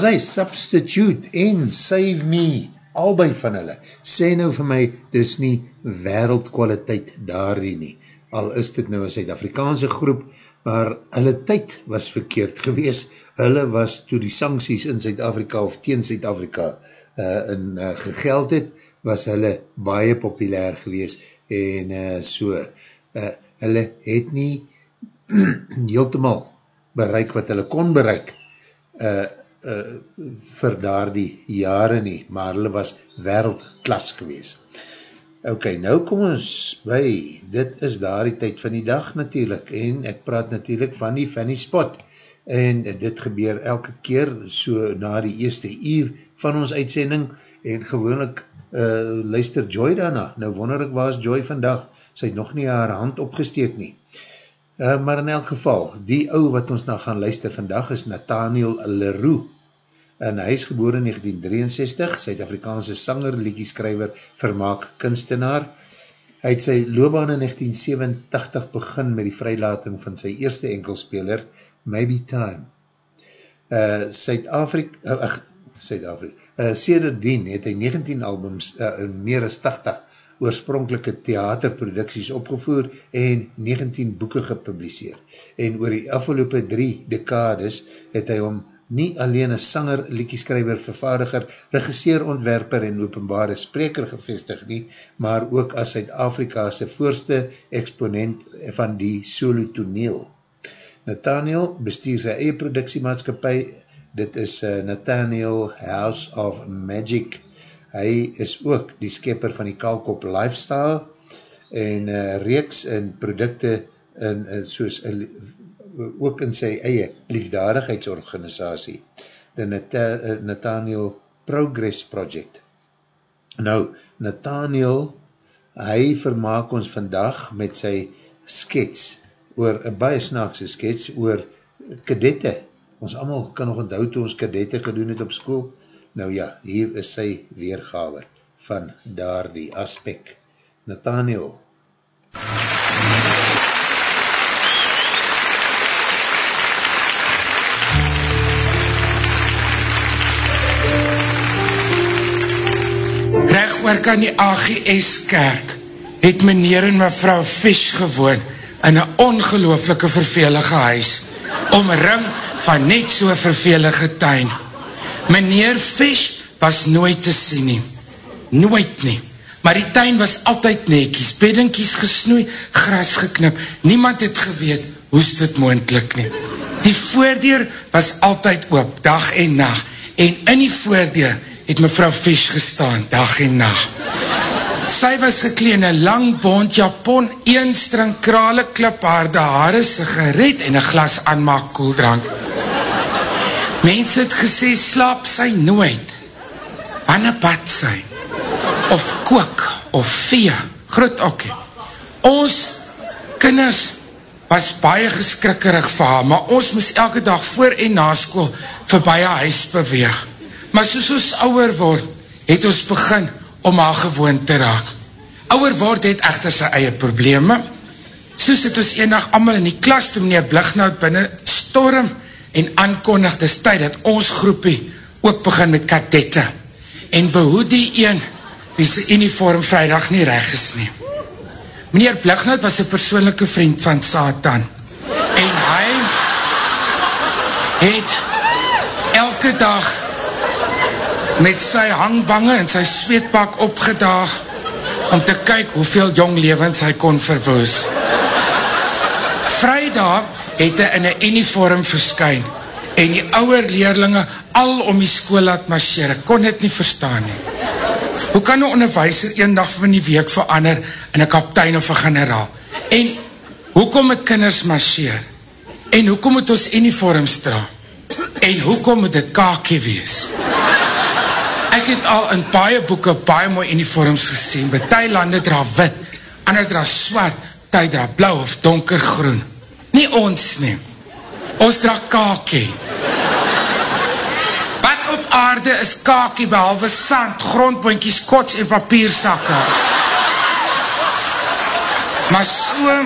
As hy Substitute en Save Me, albei van hulle, sê nou vir my, dis nie wereldkwaliteit daarin nie, al is dit nou een Suid-Afrikaanse groep, maar hulle tyd was verkeerd gewees, hulle was toe die sancties in Suid-Afrika of teen Suid-Afrika uh, in uh, gegeld het, was hulle baie populair gewees, en uh, so, uh, hulle het nie [clears throat] heeltemal bereik wat hulle kon bereik. Uh, uh, vir daar die jare nie, maar hulle was wereldklas gewees. Ok, nou kom ons by, dit is daar die tyd van die dag natuurlijk, en ek praat natuurlijk van die Fanny Spot, en dit gebeur elke keer so na die eerste uur van ons uitsending, en gewoonlik uh, luister Joy daarna, nou wonder ek waar is Joy vandag, sy het nog nie haar hand opgesteek nie. Uh, maar in elk geval, die ou wat ons nou gaan luister vandag is Nathaniel Leroux, en hy is geboor in 1963, Suid-Afrikaanse sanger, liedjeskrijver, vermaak, kunstenaar. Hy het sy loopbaan in 1987 begin met die vrylating van sy eerste enkelspeler, Maybe Time. Uh, Suid-Afrika, uh, ach, Suid-Afrika, uh, Sederdien het hy 19 albums, uh, in meer as 80 oorspronkelike theaterproducties opgevoer en 19 boeken gepubliseer. En oor die afgelopen drie dekades het hy om nie alleen een sanger, liedjeskrijver, vervaardiger, regisseer, ontwerper en openbare spreker gevestig nie, maar ook as Zuid-Afrika's voorste exponent van die solo toneel. Nathaniel bestuur sy eie productiemaatskapie, dit is uh, Nathaniel House of Magic. Hy is ook die skepper van die Kalkop Lifestyle en uh, reeks en producte in, uh, soos uh, ook in sy eie liefdadigheidsorganisatie, the Nathaniel Progress Project. Nou, Nathaniel, hy vermaak ons vandag met sy skets, oor een baie snaakse skets, oor kadette. Ons allemaal kan nog onthou toe ons kadette gedoen het op school. Nou ja, hier is sy weergawe van daar die aspek. Nathaniel. Nathaniel. Oor kan die AGS kerk het meneer en mevrou Fish gewoon in een ongelooflike vervelige huis omring van net so vervelige tuin. Meneer Fish was nooit te sien nie. Nooit nie. Maar die tuin was altyd nekies, beddinkies gesnoei, gras geknip. Niemand het geweet hoes dit moendlik nie. Die voordeur was altyd oop, dag en nacht. En in die voordeur het mevrou Fish gestaan, dag en nacht. Sy was gekleen in lang bond japon, een string krale klip haarde haare, sigaret en een glas aanmaak koeldrank. Mens het gesê, slaap sy nooit. Anne bad sy. Of kook, of vee, groot okkie. Ons kinders was baie geskrikkerig vir haar, maar ons moes elke dag voor en na school vir baie huis beweeg maar soos ons ouwer word, het ons begin om haar gewoon te raak. Ouwer word het echter sy eie probleme, soos het ons enig allemaal in die klas toe meneer Blignout binnen storm en aankondig dis tyd dat ons groepie ook begin met kadette en behoed die een wie sy uniform vrijdag nie reg is nie. Meneer Blignout was een persoonlijke vriend van Satan en hy het elke dag met sy hangwange en sy sweetpak opgedaag om te kyk hoeveel jong levens hy kon verwoes. Vrijdag het hy in een uniform verskyn en die ouwe leerlinge al om die school laat marcheer. Ek kon dit nie verstaan nie. Hoe kan een onderwijzer een dag van die week verander in een kaptein of een generaal? En hoekom het kinders marcheer? En hoekom het ons uniforms dra? En hoekom moet dit kakie wees? Ek het al in baie boeken baie mooi uniforms gesien, by ty lande dra wit, ander dra swart, ty dra blauw of donkergroen. Nie ons nie. Ons dra kakie. Wat op aarde is kakie behalwe sand, grondboinkies, kots en papiersakke? Maar so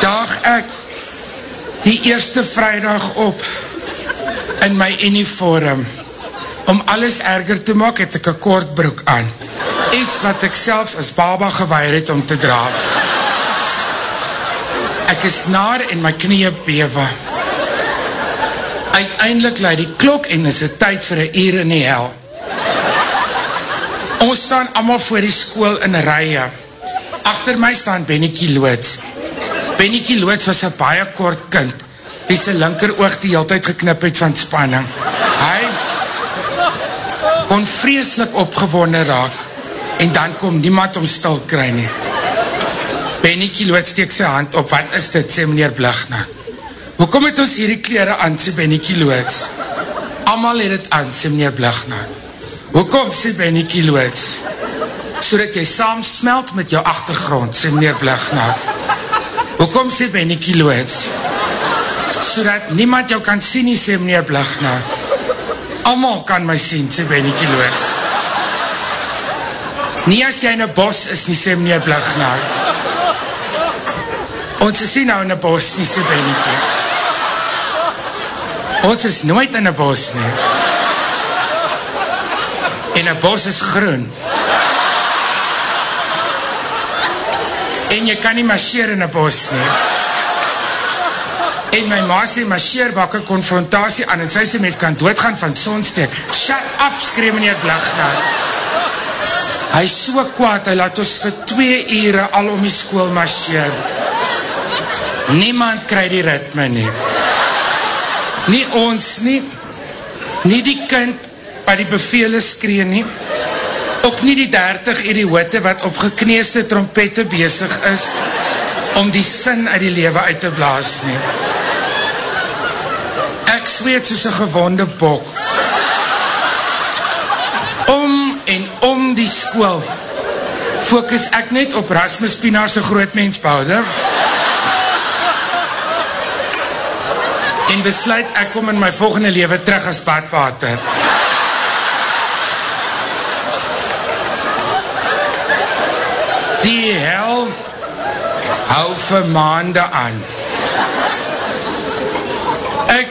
daag ek die eerste vrijdag op in my uniform. Om alles erger te maak, het ek een kort broek aan. Iets wat ek selfs as baba geweier het om te dra. Ek is naar en my knie bewe. Uiteindelik luid die klok en is het tyd vir een uur in die hel. Ons staan allemaal voor die school in rye. Achter my staan Bennekie Loods. Bennekie Loods was een baie kort kind, die sy linker oog die hele tijd geknip het van spanning. Hy kon vreselik opgewonnen raak, en dan kom niemand om stil kry nie. Bennekie Loods steek sy hand op, wat is dit, sê meneer Blugna. Hoekom het ons hierdie kleren aan, sê Bennekie Loods? Amal het het aan, sê meneer Blugna. Hoekom, sê Bennekie Loods? So dat jy saam smelt met jou achtergrond, sê meneer Blugna. Hoekom, sê Bennekie Loods? So dat niemand jou kan sien, nie, sê meneer Blugna. Amal kan my sien, sê Bennekie Loods. Nie as jy in een bos is nie, sê meneer Blugna. Ons is nie nou in een bos nie, sê Bennekie. Ons is nooit in een bos nie. En een bos is groen. En jy kan nie marcheer in een bos nie. En my ma sê, marcheer bak een confrontatie aan en sy sê, mens kan doodgaan van sonsteek. Shut up, skree meneer Blagnaar. Hy is so kwaad, hy laat ons vir twee ure al om die school marcheer. Niemand kry die ritme nie. Nie ons nie, nie die kind wat die bevele skree nie, ook nie die 30 idiote wat op gekneesde trompette bezig is om die sin uit die lewe uit te blaas nie. Ek zweet soos een gewonde bok. Om en om die school focus ek net op Rasmus Pinaarse grootmensboude en besluit ek kom in my volgende lewe terug as badwater. Die hel hou vir maande aan. Ek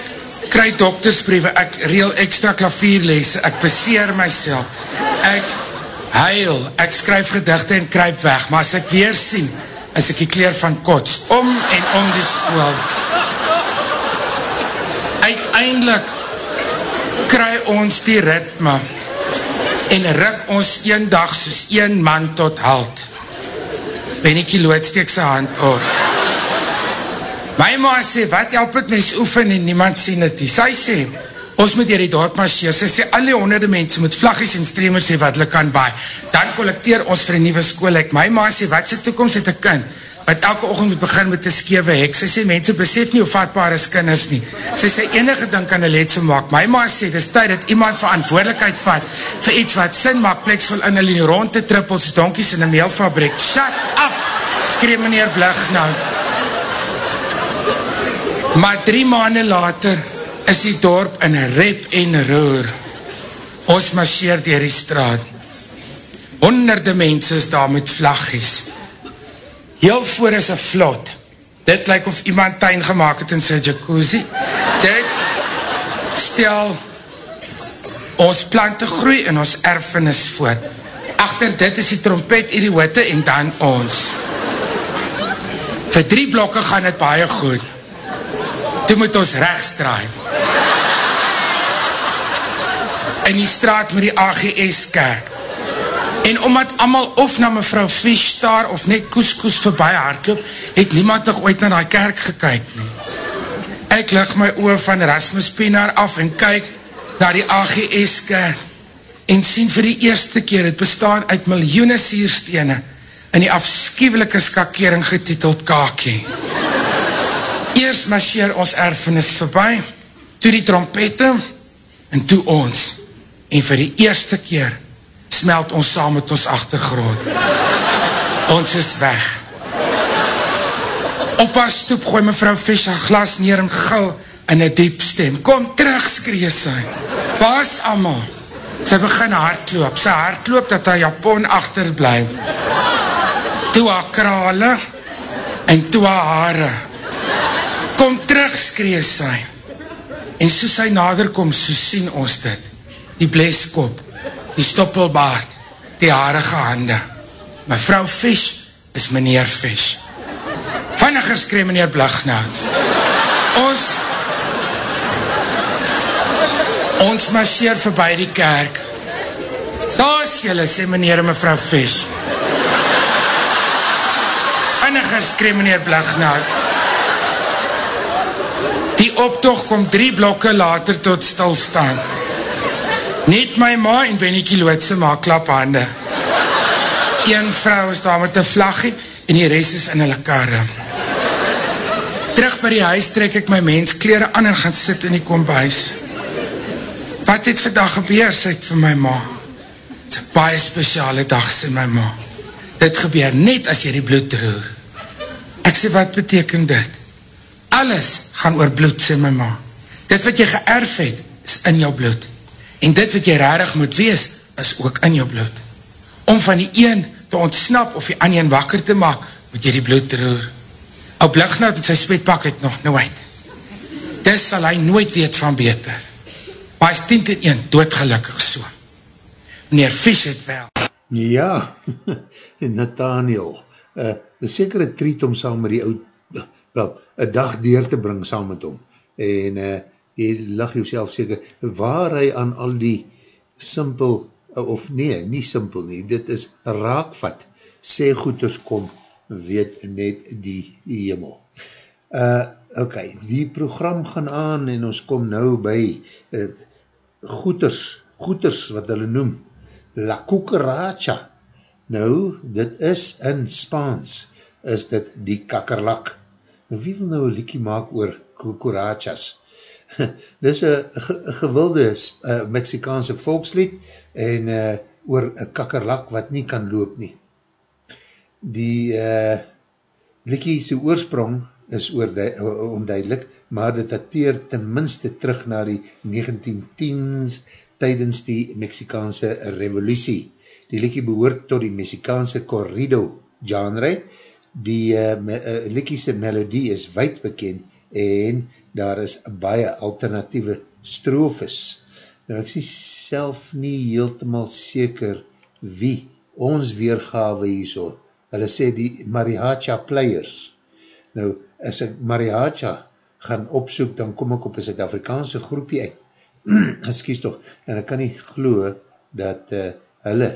kry doktersbriewe, ek reel extra klavierlese, ek beseer myself, ek huil, ek skryf gedigte en kryp weg, maar as ek weer sien, is ek die kleer van kots, om en om die school. Uiteindelik kry ons die ritme en ruk ons een dag soos een man tot halt. Bennekie Lood steek sy hand op. My ma sê, wat help het mens oefen en niemand sien het nie. Sy sê, ons moet hier die dorp marcheer. Sy sê, al die honderde mense moet vlaggies en streamers sê wat hulle kan baie. Dan collecteer ons vir die nieuwe school. Ek, my ma sê, wat sy toekomst het een kind? Wat elke ochtend moet begin met een skewe hek. Sy sê, mense besef nie hoe vatbaar is kinders nie. Sy sê, enige ding kan een letse maak. My ma sê, dis tyd dat iemand verantwoordelikheid vat vir iets wat sin maak, pleks vol in hulle rond te trippel, soos donkies in een meelfabriek. Shut up! Skree meneer Blig nou. Maar drie maanden later is die dorp in een rep en roer. Ons marcheer dier die straat. Honderde mense is daar met vlaggies. Heel voor is een vlot. Dit lyk of iemand tuin gemaakt het in sy jacuzzi. Dit stel ons plante groei en ons erfenis voor. Achter dit is die trompet idiote en dan ons. Vir drie blokke gaan het baie goed. Toe moet ons rechts draai. In die straat met die AGS kerk. En omdat allemaal of na mevrou Fisch staar of net koes koes voorbij hardloop, het niemand nog ooit na die kerk gekyk nie. Ek lig my oor van Rasmus Pienaar af en kyk na die AGS kerk en sien vir die eerste keer het bestaan uit miljoene sierstene in die afskiewelike skakering getiteld kakie. Eers marcheer ons erfenis voorbij, toe die trompette en toe ons. En vir die eerste keer smelt ons saam met ons achtergrond. Ons is weg. Op haar stoep gooi mevrou Fisch haar glas neer en gil in een diep stem. Kom terug, skree sy. Pas allemaal. Sy begin hardloop. Sy hardloop dat haar Japon achterblijf. Toe haar krale en toe haar haare. Kom terug, skree sy. En soos hy nader kom, so sien ons dit. Die bleskop, die stoppelbaard, die harige hande. Mevrou Fish is meneer Fish. Vinniger skree meneer Blignout. Ons Ons marcheer verby die kerk. Daar is julle, sê meneer en mevrou Fish. Vinniger skree meneer Blignout. Die optocht kom drie blokke later tot stilstaan. Net my ma en Bennekie Lootse maak klaphande. Een vrou is daar met een vlaggie en die rest is in hulle karre. Terug by die huis trek ek my mens kleren aan en gaan sit in die kombuis. Wat het vandag gebeur, sê ek vir my ma. Het is een baie speciale dag, sê my ma. Dit gebeur net as jy die bloed roer. Ek sê, wat beteken dit? Alles gaan oor bloed, sê my ma. Dit wat jy geërf het, is in jou bloed. En dit wat jy rarig moet wees, is ook in jou bloed. Om van die een te ontsnap of die ander een wakker te maak, moet jy die bloed roer. Ou Blignout met sy smetpak het nog nooit. Dis sal hy nooit weet van beter. Maar hy is 10 ten 1 doodgelukkig so. Meneer Fish het wel. Ja, [laughs] Nathaniel, uh, een sekere treat om saam met die oud, wel, een dag deur te bring saam met hom. En uh, jy lag jouself seker, waar hy aan al die simpel, uh, of nee, nie simpel nie, dit is raakvat, sê goeders kom, weet net die hemel. Uh, ok, die program gaan aan en ons kom nou by uh, goeders, goeders wat hulle noem, La Cucaracha. Nou, dit is in Spaans, is dit die kakkerlak. Nou, wie wil nou een liekie maak oor cucarachas? [laughs] dit is een ge gewilde uh, Mexikaanse volkslied en uh, oor een kakkerlak wat nie kan loop nie. Die uh, liekie sy oorsprong is onduidelik, maar dit dateer ten minste terug na die 1910s tydens die Mexikaanse revolutie. Die liekie behoort tot die Mexikaanse corrido genre. Die uh, me, uh, liekiese melodie is wijd bekend en daar is baie alternatieve strofes. Nou ek sê self nie heeltemal seker wie ons weergawe hier so. Hulle sê die Mariacha Players. Nou, as ek Mariacha gaan opsoek, dan kom ek op een Zuid-Afrikaanse groepie uit [clears throat] excuse toch, en ek kan nie glo dat uh, hulle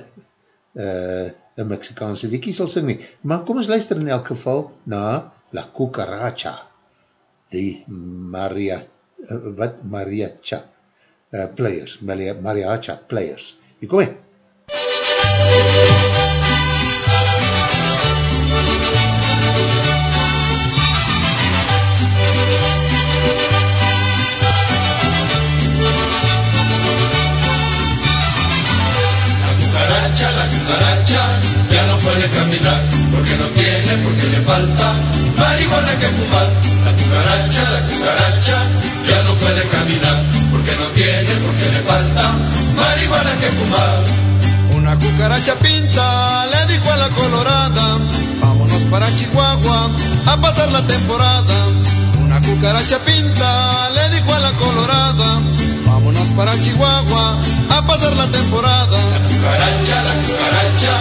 uh, een Mexikaanse liekie sal sing nie. Maar kom ons luister in elk geval na La Cucaracha, die Maria, uh, wat Mariacha uh, players, Maria, Mariacha players. Hier kom hy. MUZIEK puede caminar, porque no tiene, porque le falta marihuana que fumar. La cucaracha, la cucaracha, ya no puede caminar, porque no tiene, porque le falta marihuana que fumar. Una cucaracha pinta le dijo a la colorada, vámonos para Chihuahua a pasar la temporada. Una cucaracha pinta le dijo a la colorada, vámonos para Chihuahua a pasar la temporada. La cucaracha, la cucaracha,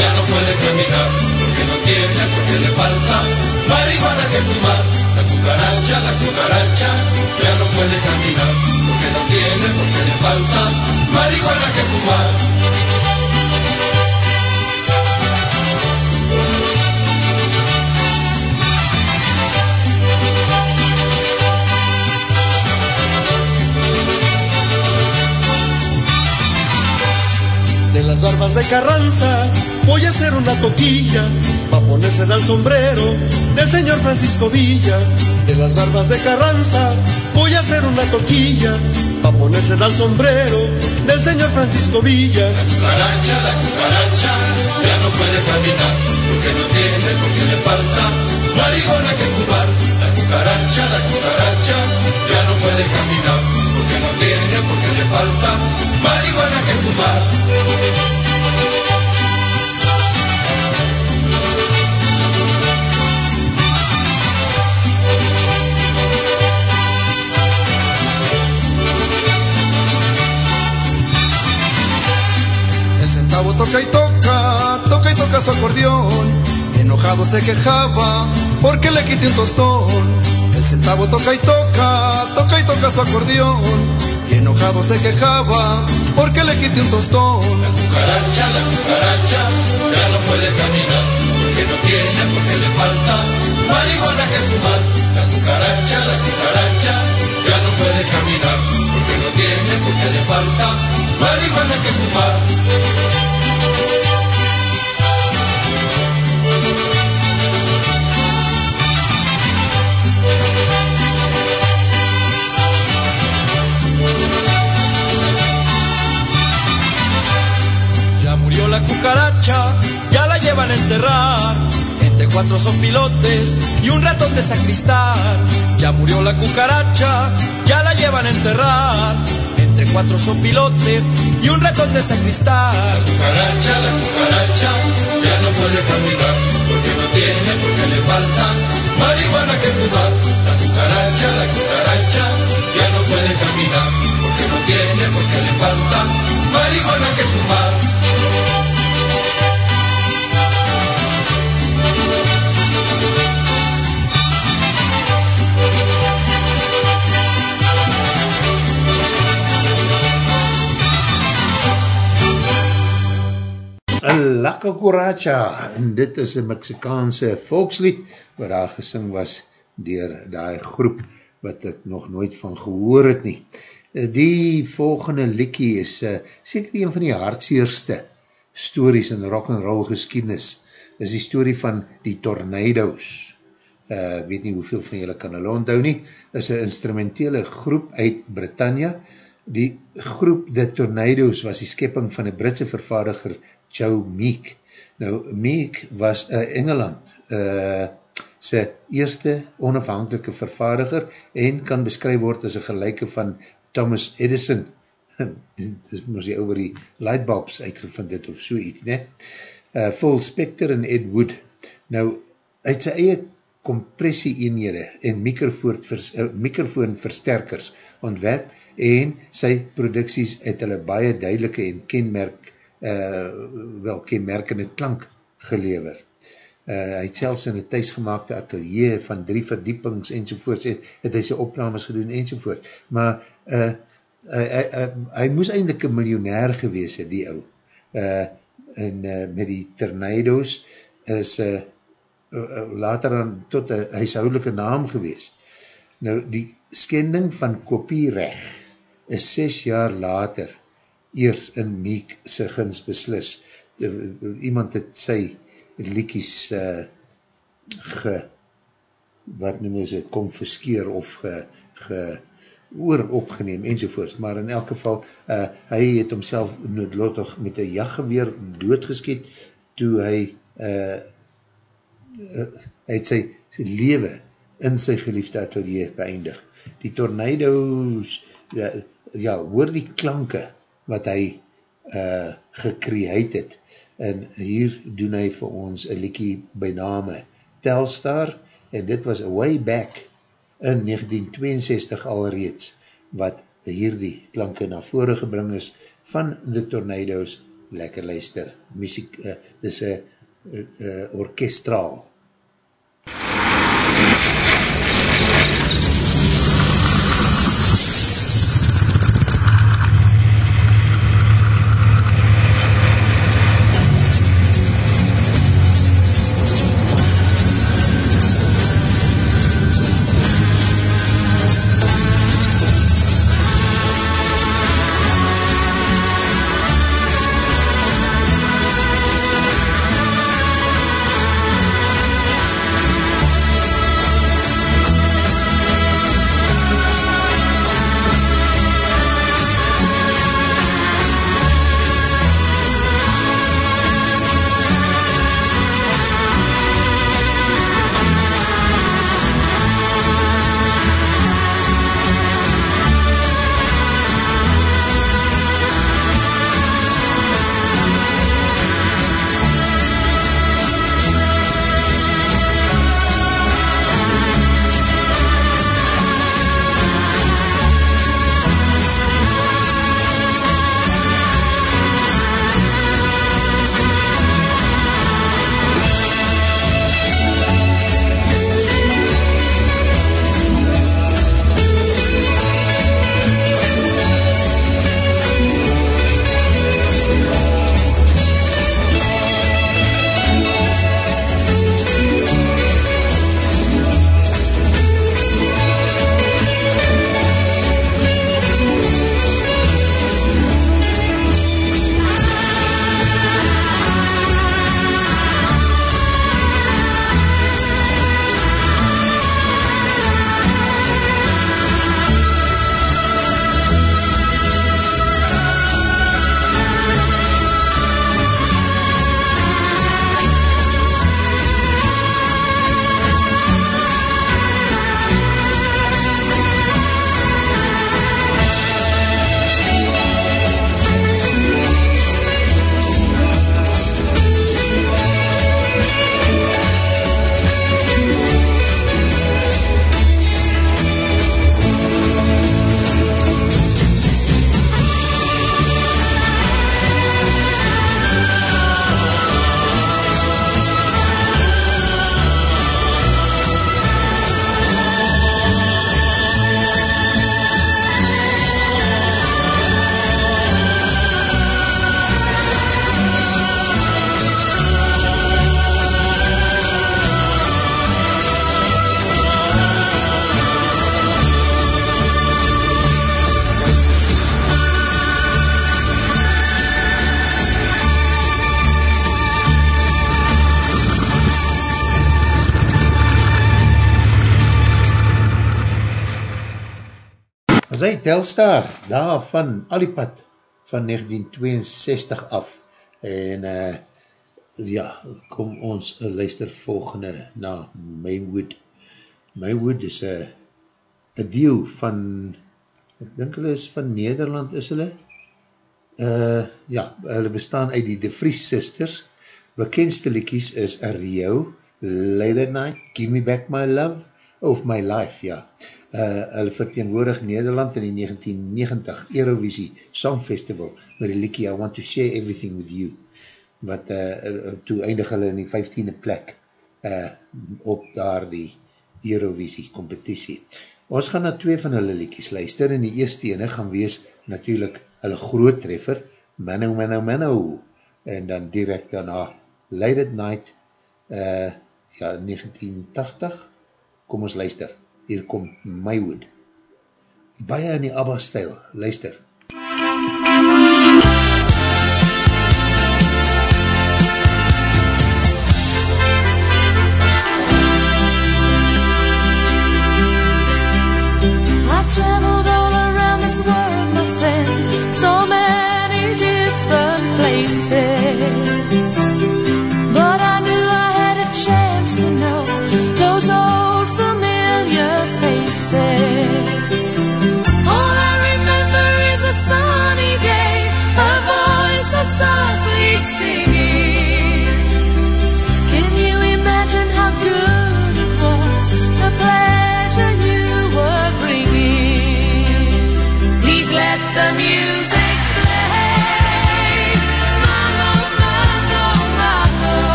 ya no puede caminar, tiene, porque le falta marihuana que fumar. La cucaracha, la cucaracha, ya no puede caminar, porque no tiene, porque le falta marihuana que fumar. De las barbas de Carranza voy a hacer una toquilla pa' ponerse al sombrero del señor Francisco Villa. De las barbas de Carranza voy a hacer una toquilla pa' ponerse al sombrero del señor Francisco Villa. La cucaracha, la cucaracha, ya no puede caminar, porque no tiene, porque le falta marihuana que fumar. La cucaracha, la cucaracha, ya no puede caminar, porque no tiene, porque le falta marihuana que fumar. Toca y toca, toca y toca su acordeón. Enojado se quejaba porque le quité un tostón. El centavo toca y toca, toca y toca su acordeón. Y enojado se quejaba porque le quité un tostón. cucaracha, la cucaracha, ya no puede caminar, porque no tiene, porque le falta marihuana que fumar. La cucaracha, la cucaracha, ya no puede caminar, porque no tiene, porque le falta marihuana que fumar. La cucaracha, ya la llevan a enterrar. Entre cuatro son pilotes y un ratón de sacristán. Ya murió la cucaracha, ya la llevan a enterrar. Entre cuatro son pilotes y un ratón de sacristán. cucaracha, la cucaracha, ya no puede caminar, porque no tiene, porque le falta marihuana que fumar. La cucaracha, la cucaracha, ya no puede caminar, porque no tiene, porque le falta marihuana que fumar. La Cucaracha, en dit is een Mexikaanse volkslied, waar daar gesing was dier die groep, wat ek nog nooit van gehoor het nie. Eh, Die volgende likkie is uh, seker een van die hartseerste stories in rock'n'roll geschiedenis, is die story van die Tornadoes. Uh, weet nie hoeveel van julle kan hulle onthou nie, is een instrumentele groep uit Britannia. Die groep The Tornadoes was die skepping van die Britse vervaardiger Joe Meek. Nou, Meek was uh, Engeland uh, sy eerste onafhankelike vervaardiger en kan beskryf word as een gelijke van Thomas Edison. Dit moes die over die lightbulbs uitgevind het of so iets, ne? Uh, Full Spectre en Ed Wood. Nou, uit sy eie kompressie eenhede en mikrofoonversterkers ontwerp en sy producties het hulle baie duidelike en kenmerk uh, wel kenmerkende klank gelever. Uh, hy het selfs in een thuisgemaakte atelier van drie verdiepings enzovoorts, het, het hy sy opnames gedoen enzovoort. Maar uh, hy, hy, hy, hy moes eindelijk een miljonair gewees het, die ou. Uh, en uh, met die tornadoes is uh, uh, later dan tot een huishoudelike naam gewees. Nou, die skending van kopierecht is ses jaar later eers in Meek sy gins beslis. Iemand het sy liekies uh, ge, wat noem ons het, confiskeer of ge, ge oor opgeneem enzovoorts, maar in elk geval, uh, hy het homself noodlottig met een jachtgeweer doodgeskiet, toe hy uh, uh, hy het sy, sy lewe in sy geliefde atelier beëindig. Die tornadoes, ja, ja, hoor die klanke wat hy uh, gecreate het, en hier doen hy vir ons een liekie by name Telstar, en dit was way back in 1962 alreeds, wat hier die klanke na vore gebring is van The Tornadoes, lekker luister, muziek, uh, dis een uh, uh, orkestraal. Thank Telstar, daar van Alipad van 1962 af. En uh, ja, kom ons luister volgende na Maywood. Maywood is een uh, deel van, ek dink hulle is van Nederland is hulle. Uh, ja, hulle bestaan uit die De Vries Sisters. Bekendste liekies is Rio, Late at Night, Give Me Back My Love, of My Life, ja. Uh, hulle verteenwoordig Nederland in die 1990 Eurovisie Song Festival met die liekie I Want To Share Everything With You wat uh, toe eindig hulle in die 15e plek uh, op daar die Eurovisie competitie. Ons gaan na twee van hulle liekies luister en die eerste ene gaan wees natuurlijk hulle groot treffer Mano Mano Mano en dan direct daarna Late at Night uh, ja, 1980 kom ons luister hier kom Maywood. Baie in die ABBA-stijl, luister. I've traveled all around this world, my friend, so many different places. Faces. All I remember is a sunny day, a voice so softly singing. Can you imagine how good it was, the pleasure you were bringing? Please let the music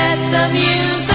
let the music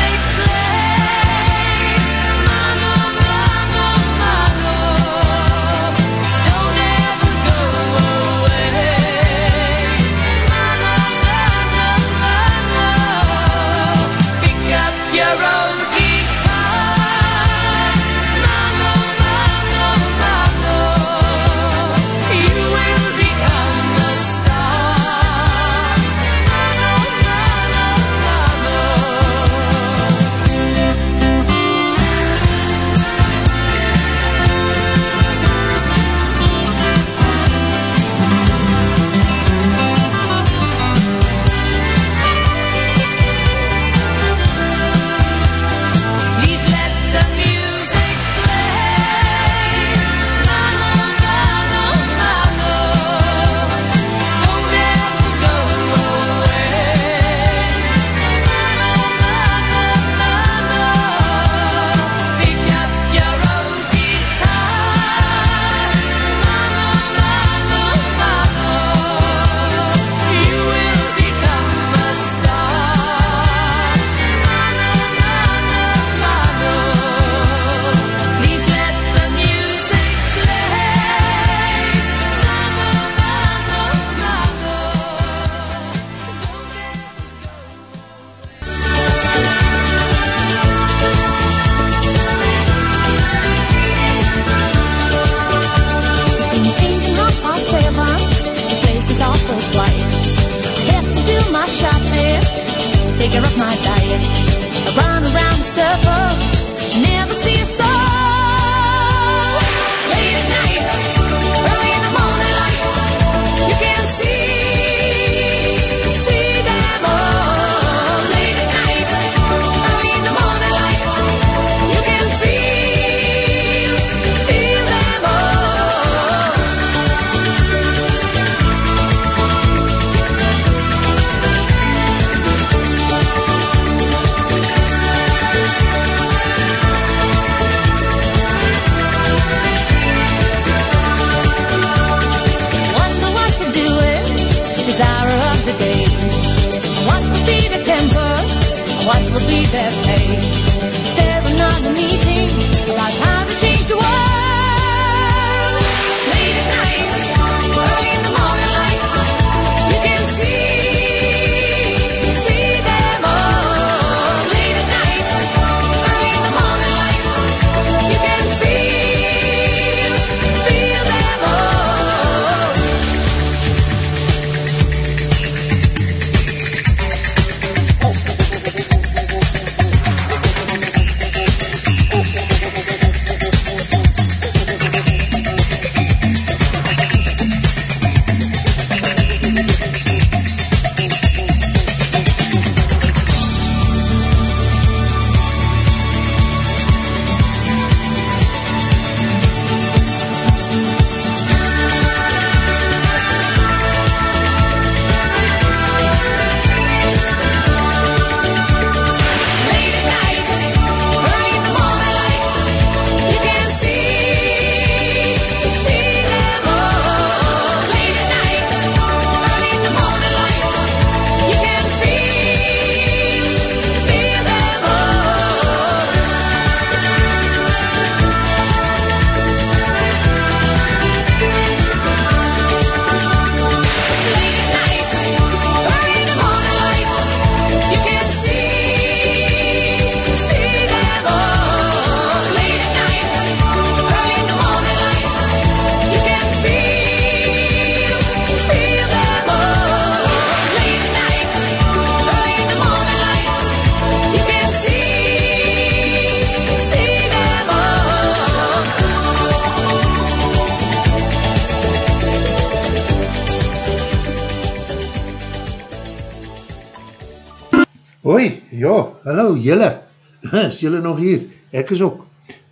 jylle, [laughs] is jylle nog hier? Ek is ook.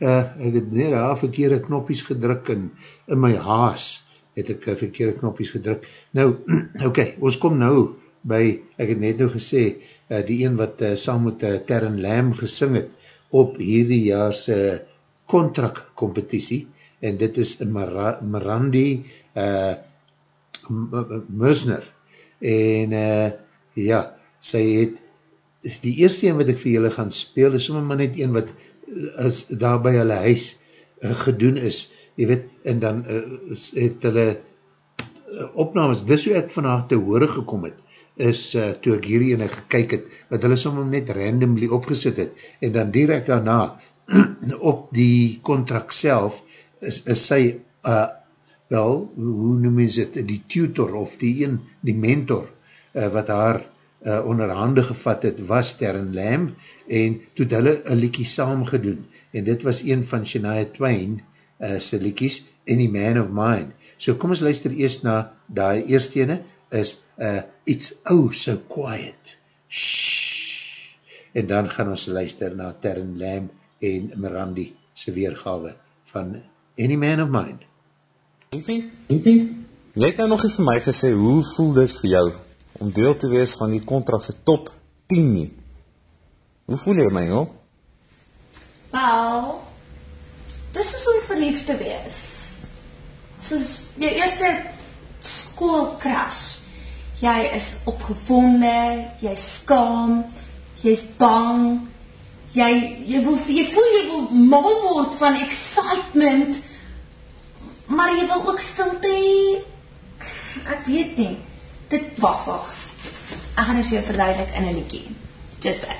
Uh, ek het net daar verkeerde knoppies gedruk en in my haas het ek uh, verkeerde knoppies gedruk. Nou, [clears throat] ok, ons kom nou by, ek het net nou gesê, uh, die een wat uh, saam met uh, Terren Lam gesing het op hierdie jaarse contract competitie en dit is Mara Mirandi uh, Musner en uh, ja, sy het die eerste een wat ek vir julle gaan speel, is sommer maar net een wat uh, is daar by hulle huis uh, gedoen is, jy weet, en dan uh, het hulle uh, opnames, dis hoe ek vanavond te hore gekom het, is uh, toe ek hierdie ene gekyk het, wat hulle sommer net randomly opgesit het, en dan direct daarna, [clears throat] op die contract self, is, is sy, uh, wel, hoe noem mens het, die tutor, of die een, die mentor, uh, wat haar uh, onder hande gevat het, was Terren Lamb, en toe het hulle een liekie saam gedoen, en dit was een van Shania Twain, uh, sy liekies, Any Man of Mine. So kom ons luister eerst na, die eerste ene, is uh, It's Oh So Quiet. Shhh. En dan gaan ons luister na Terren Lamb en Mirandi sy weergawe van Any Man of Mine. Liefie, liefie, net nou nog eens vir my gesê, hoe voel dit vir jou om deel te wees van die contract se top 10 nie? Hoe voel jy my, joh? Wel, dis is om verlief te wees. Soos jou eerste skoolkras. Jy is opgewonde, jy skaam, jy's bang. Jy jy voel jy voel jy wil mal word van excitement. Maar jy wil ook stilte. hê. Ek weet nie. Dit wag wag. Ek gaan dit vir jou verduidelik in 'n liedjie. Just say.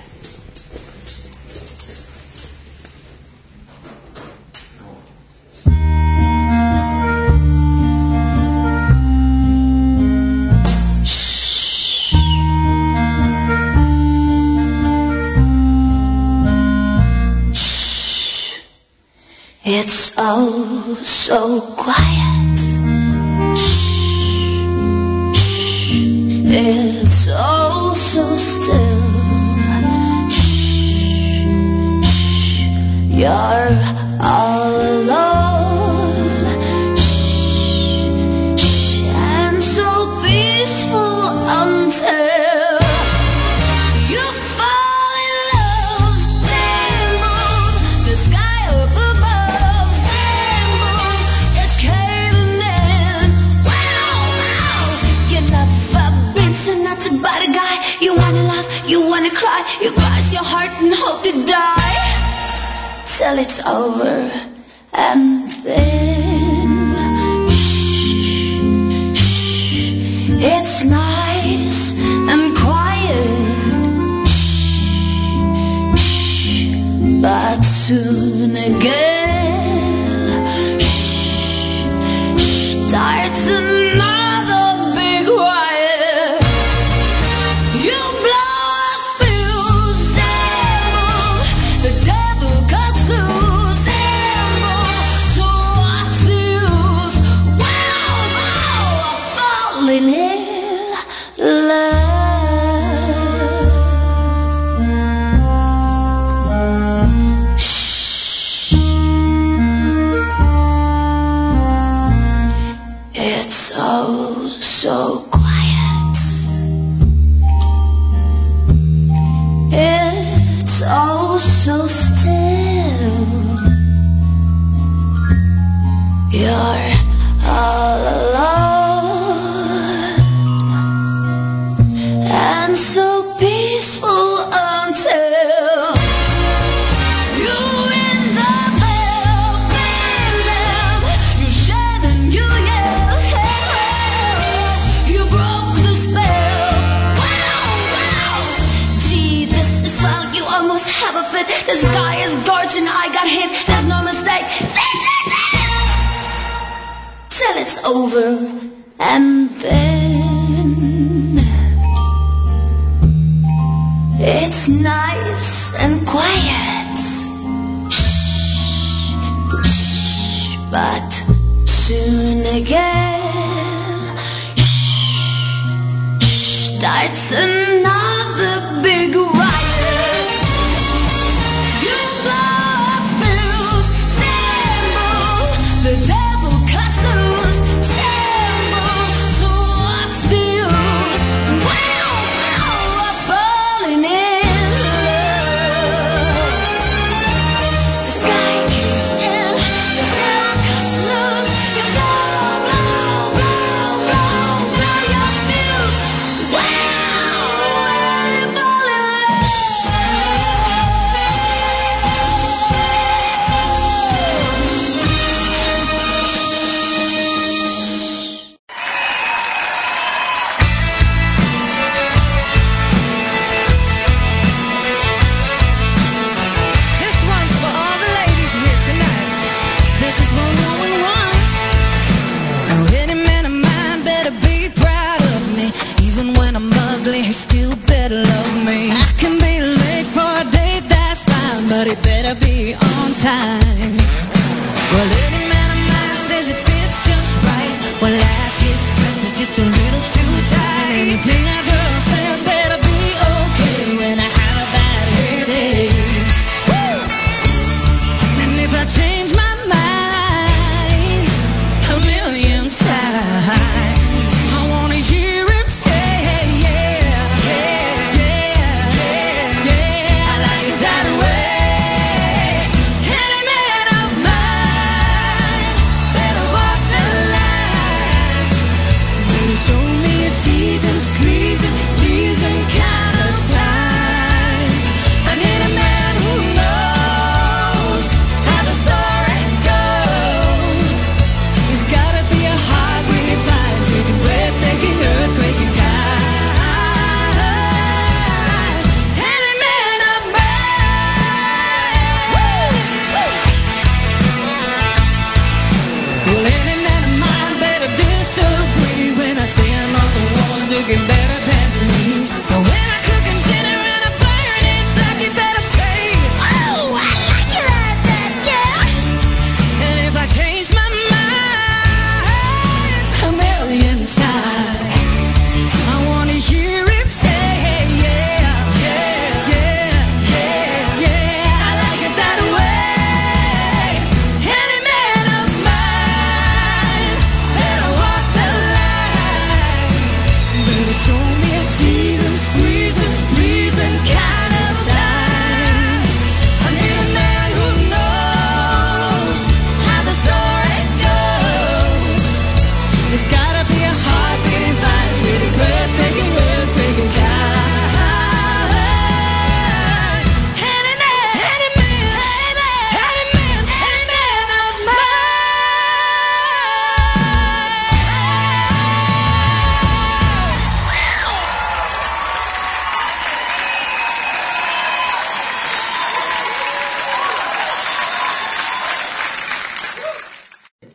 It's oh so quiet. It's oh so still. Shh, shh. You're all alone. cry. You cross your heart and hope to die. Till it's over and then. Shh, shh, It's nice and quiet. Shh, But soon again.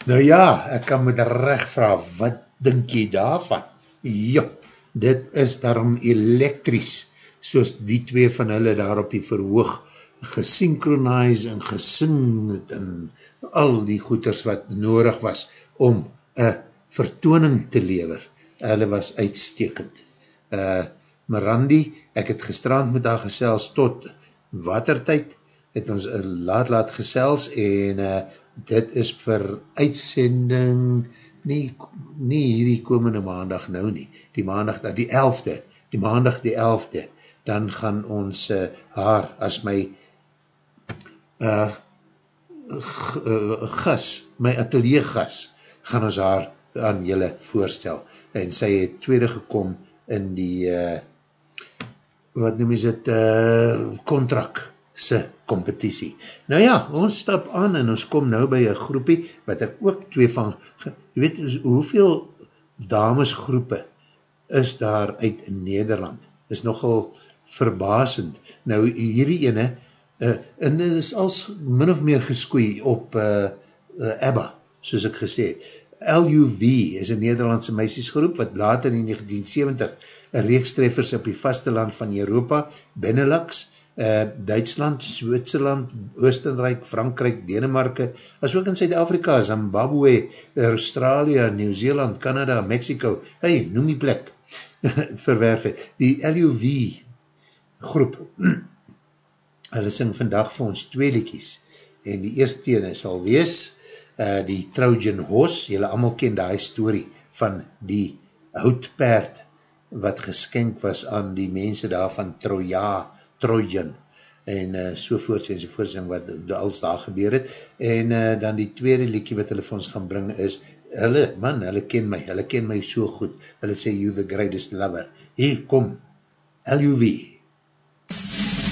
Nou ja, ek kan met recht vraag, wat dink jy daarvan? Ja, dit is daarom elektries, soos die twee van hulle daar op die verhoog gesynchronise en het en al die goeders wat nodig was om een vertooning te lever. Hulle was uitstekend. Uh, Mirandi, ek het gestrand met haar gesels tot watertijd, het ons laat laat gesels en uh, dit is vir uitsending nie, nie hierdie komende maandag nou nie, die maandag, die 11de, die maandag die 11de, dan gaan ons uh, haar as my uh, gas, my atelier gas, gaan ons haar aan julle voorstel. En sy het tweede gekom in die, uh, wat noem is het, uh, contract se competitie. Nou ja, ons stap aan en ons kom nou by een groepie, wat ek ook twee van, je weet, hoeveel damesgroepe is daar uit Nederland? Is nogal verbasend. Nou, hierdie ene, uh, en dit is als min of meer geskoei op uh, uh, ABBA, soos ek gesê het. LUV is een Nederlandse meisjesgroep wat later in 1970 een reekstreffers op die vasteland van Europa, Benelux, uh, Duitsland, Zwitserland, Oostenrijk, Frankrijk, Denemarke, as ook in Zuid-Afrika, Zimbabwe, Australië, Nieuw-Zeeland, Canada, Mexico, hey, noem die plek, [laughs] verwerf het. Die LUV groep, [clears throat] hulle sing vandag vir ons twee liedjies, en die eerste ene sal wees, uh, die Trojan Horse, julle allemaal ken die story van die houtpaard, wat geskenk was aan die mense daar van Troja, Trojan, en uh, sovoorts en sovoorts en wat als daar gebeur het, en uh, dan die tweede liedje wat hulle vir ons gaan bring is, hulle, man, hulle ken my, hulle ken my so goed, hulle sê, you the greatest lover, hier kom, LUV. You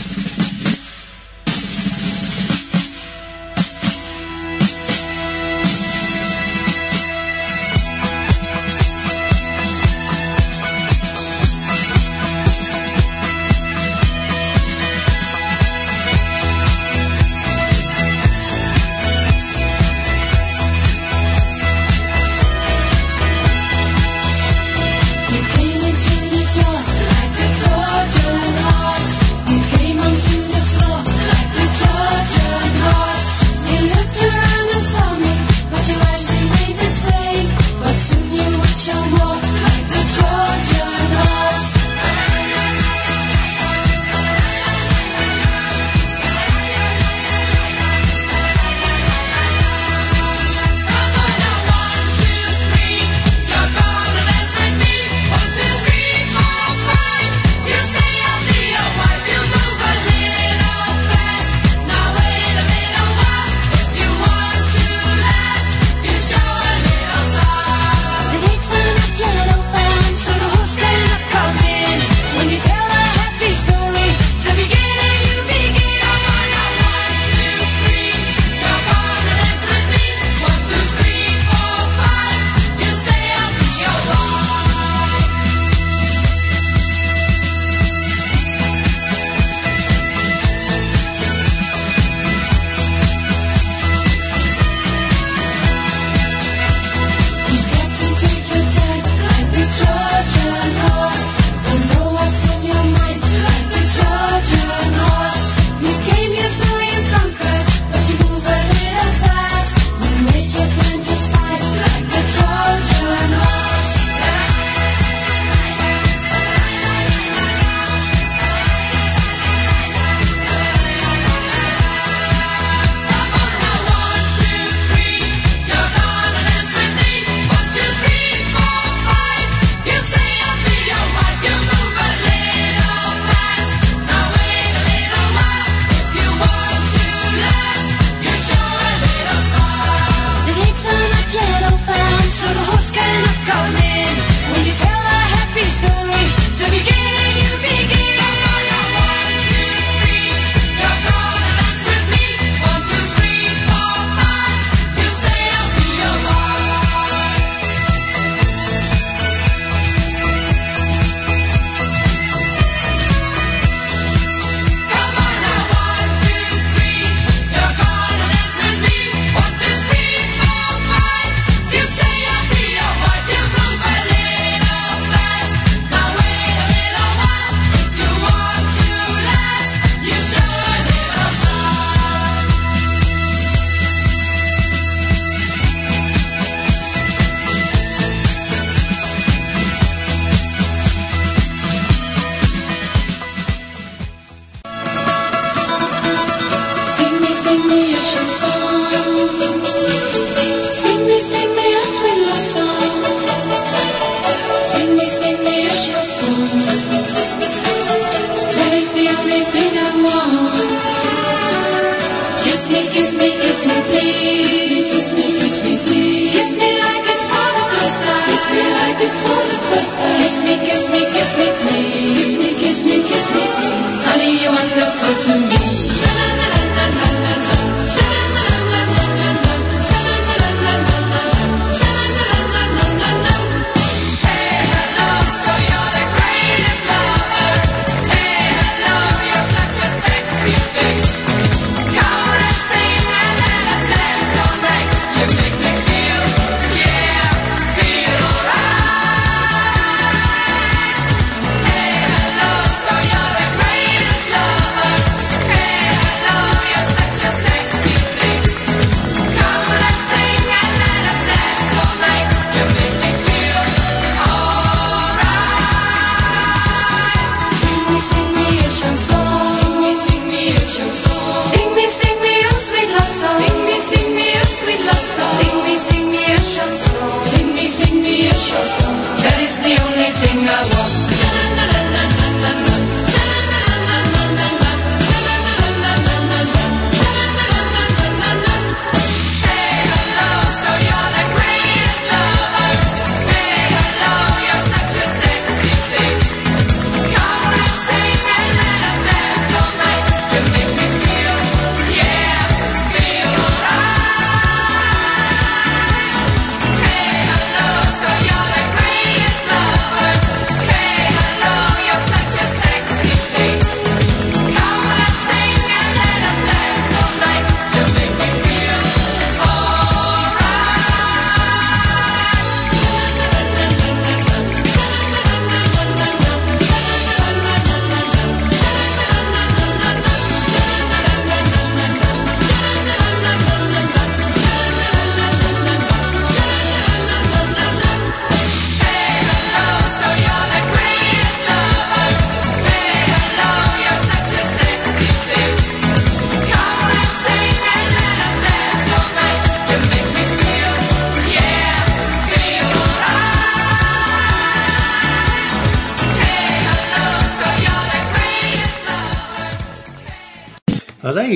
una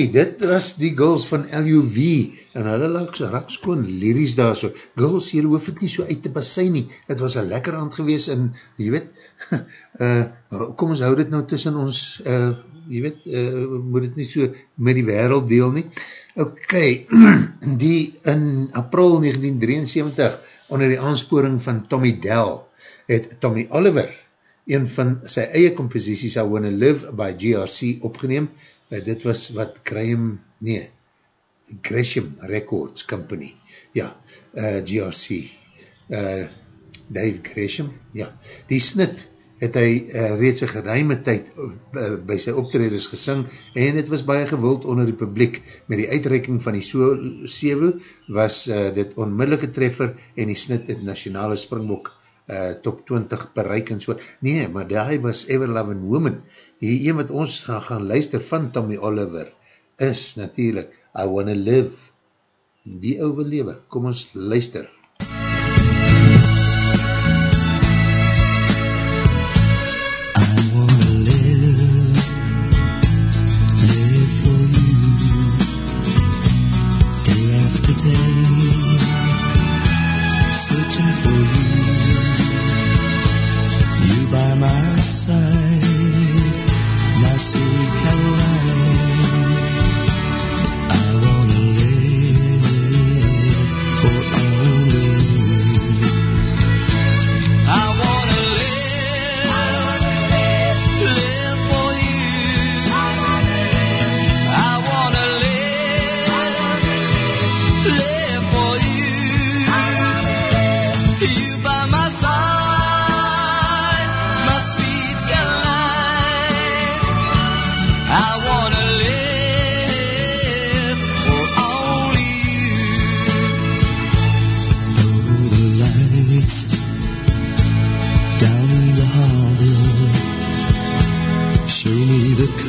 dit was die girls van LUV en hulle lag rak skoon liries daar so. Girls, jy hoef het nie so uit te basei nie. Het was een lekker hand gewees en jy weet, uh, [laughs] kom ons hou dit nou tussen ons, uh, jy weet, uh, moet het nie so met die wereld deel nie. Ok, [clears throat] die in april 1973 onder die aansporing van Tommy Dell het Tommy Oliver een van sy eie composities I Wanna Live by GRC opgeneem uh, dit was wat Graham, nee, Gresham Records Company, ja, uh, GRC, uh, Dave Gresham, ja, die snit het hy uh, reeds een geruime tyd uh, by sy optreders gesing en het was baie gewild onder die publiek. Met die uitreiking van die so 7 was uh, dit onmiddellike treffer en die snit het nationale springbok uh, top 20 bereik en so. Nee, maar die was Ever Loving Woman. Die een wat ons gaan, gaan luister van Tommy Oliver is natuurlijk I Wanna Live. Die ouwe lewe. Kom ons luister.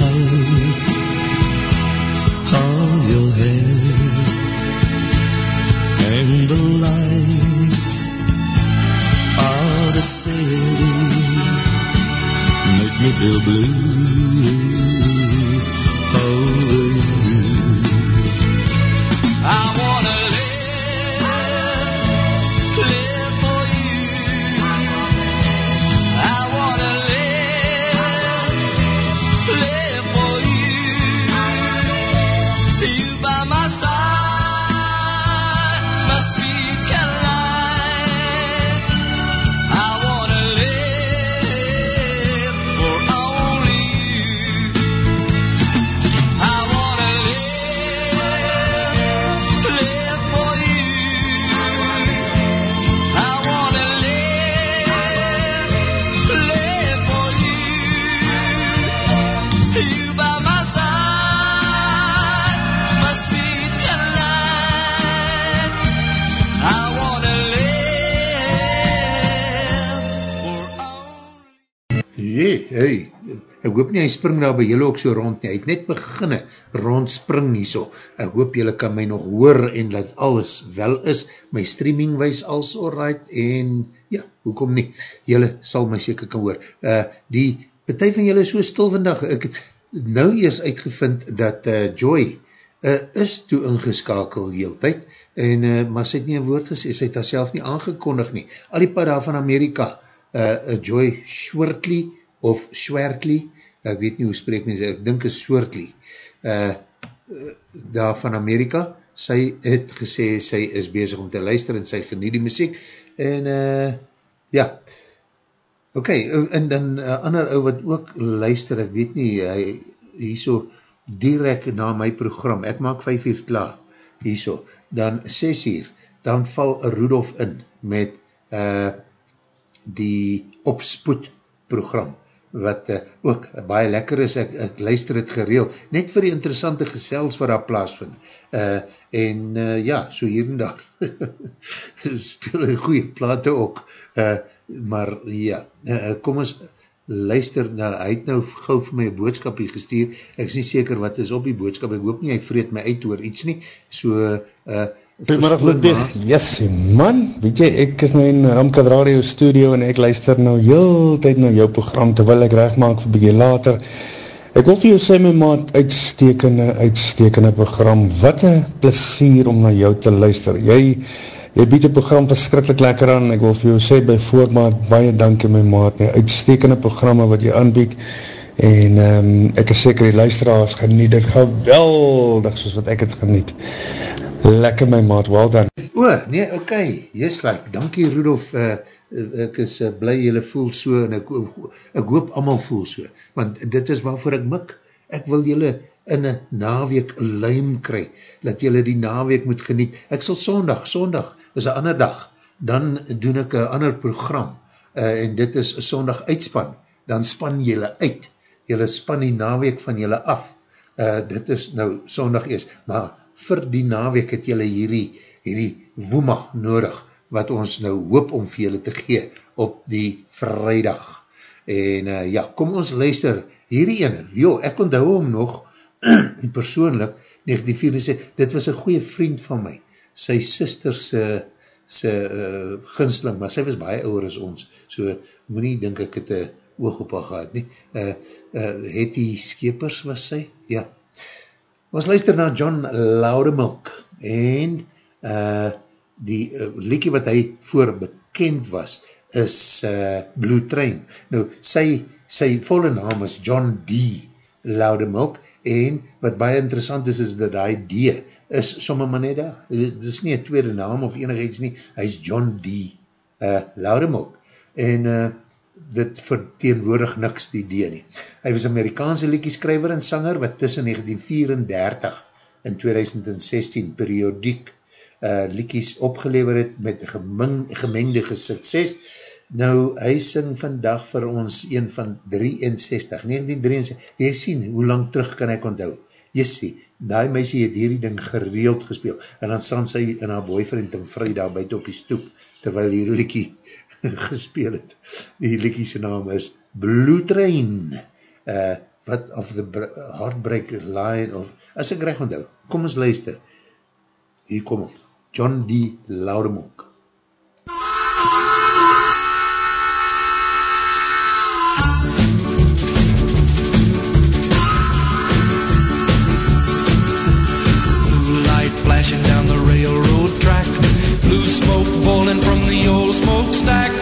Color of your hair and the lights of the city make me feel blue spring daar by julle ook so rond nie, hy het net beginne rond spring nie so, ek hoop julle kan my nog hoor en dat alles wel is, my streaming wees als alright en ja, hoekom nie, julle sal my seker kan hoor. Uh, die partij van julle is so stil vandag, ek het nou eers uitgevind dat uh, Joy uh, is toe ingeskakel heel tyd, en, uh, maar sy het nie een woord gesê, sy het haar nie aangekondig nie, al die paar daar van Amerika, uh, Joy Schwertley, of Schwertley, ek weet nie hoe spreek mense, ek dink is Schwertley, uh, daar van Amerika, sy het gesê, sy is bezig om te luister en sy geniet die muziek, en uh, ja, ok, en dan uh, ander ou wat ook luister, ek weet nie, hy, hy so direct na my program, ek maak 5 uur klaar, hier so, dan 6 uur, dan val Rudolf in met uh, die opspoed program, wat uh, ook baie lekker is, ek, ek luister het gereel, net vir die interessante gesels wat daar plaas vind, uh, en uh, ja, so hier en daar, [laughs] speel een goeie plate ook, uh, maar ja, uh, kom ons luister, nou, hy het nou gauw vir my een boodskap hier gestuur, ek is nie seker wat is op die boodskap, ek hoop nie, hy vreet my uit oor iets nie, so, uh, Goeiemiddag Ludwig, yes man, weet jy, ek is nou in Ramkad Radio Studio en ek luister nou heel tyd na jou program, terwyl ek recht maak vir bykie later. Ek wil vir jou sê my maat, uitstekende, uitstekende program, wat een plesier om na jou te luister. Jy, jy bied die program verskrikkelijk lekker aan, ek wil vir jou sê by voormaat, baie dankie my maat, my uitstekende programma wat jy aanbied, en um, ek is seker die luisteraars geniet het geweldig soos wat ek het geniet. Lekker my maat, well done. O, nee, oké, okay. yes, like, dankie Rudolf, uh, ek is uh, blij jylle voel so, en ek, ek hoop allemaal voel so, want dit is waarvoor ek mik, ek wil jylle in een naweek luim kry, dat jylle die naweek moet geniet, ek sal sondag, sondag is een ander dag, dan doen ek een ander program, uh, en dit is sondag uitspan, dan span jylle uit, jylle span die naweek van jylle af, uh, dit is nou sondag ees, maar vir die naweek het jylle hierdie, hierdie woema nodig, wat ons nou hoop om vir jylle te gee op die vrijdag. En uh, ja, kom ons luister, hierdie ene, jo, ek onthou hom nog, [clears throat] persoonlik, 1964, dit was een goeie vriend van my, sy sister sy, sy uh, ginsling, maar sy was baie ouder as ons, so moet nie denk ek het een oog op haar gehad nie, uh, uh, het die skepers was sy, ja, Ons luister na John Loudemilk en uh, die uh, liekie wat hy voor bekend was is uh, Blue Train. Nou, sy, sy volle naam is John D. Loudemilk en wat baie interessant is, is dat hy D is somme maar net daar. Dit is nie een tweede naam of enig iets nie. Hy is John D. Uh, Loudemilk. En uh, dit verteenwoordig niks die D nie. Hy was Amerikaanse liekieskrijver en sanger wat tussen 1934 en 2016 periodiek uh, liekies opgelever het met gemeng, gemengde sukses. Nou, hy sing vandag vir ons een van 63, 1963, jy sien, hoe lang terug kan ek onthou? Jy sê, die meisie het hierdie ding gereeld gespeel, en dan staan sy en haar boyfriend en vrijdag buiten op die stoep, terwyl hierdie liekie [laughs] gespeel het. Die liekie naam is Blue Train uh, wat of the br- heartbreak line of, as ek recht onthou, kom ons luister, hier kom op, John D. Laudemok. Blue light flashing down the railroad track. Blue smoke rolling from the old smokestack. Oh,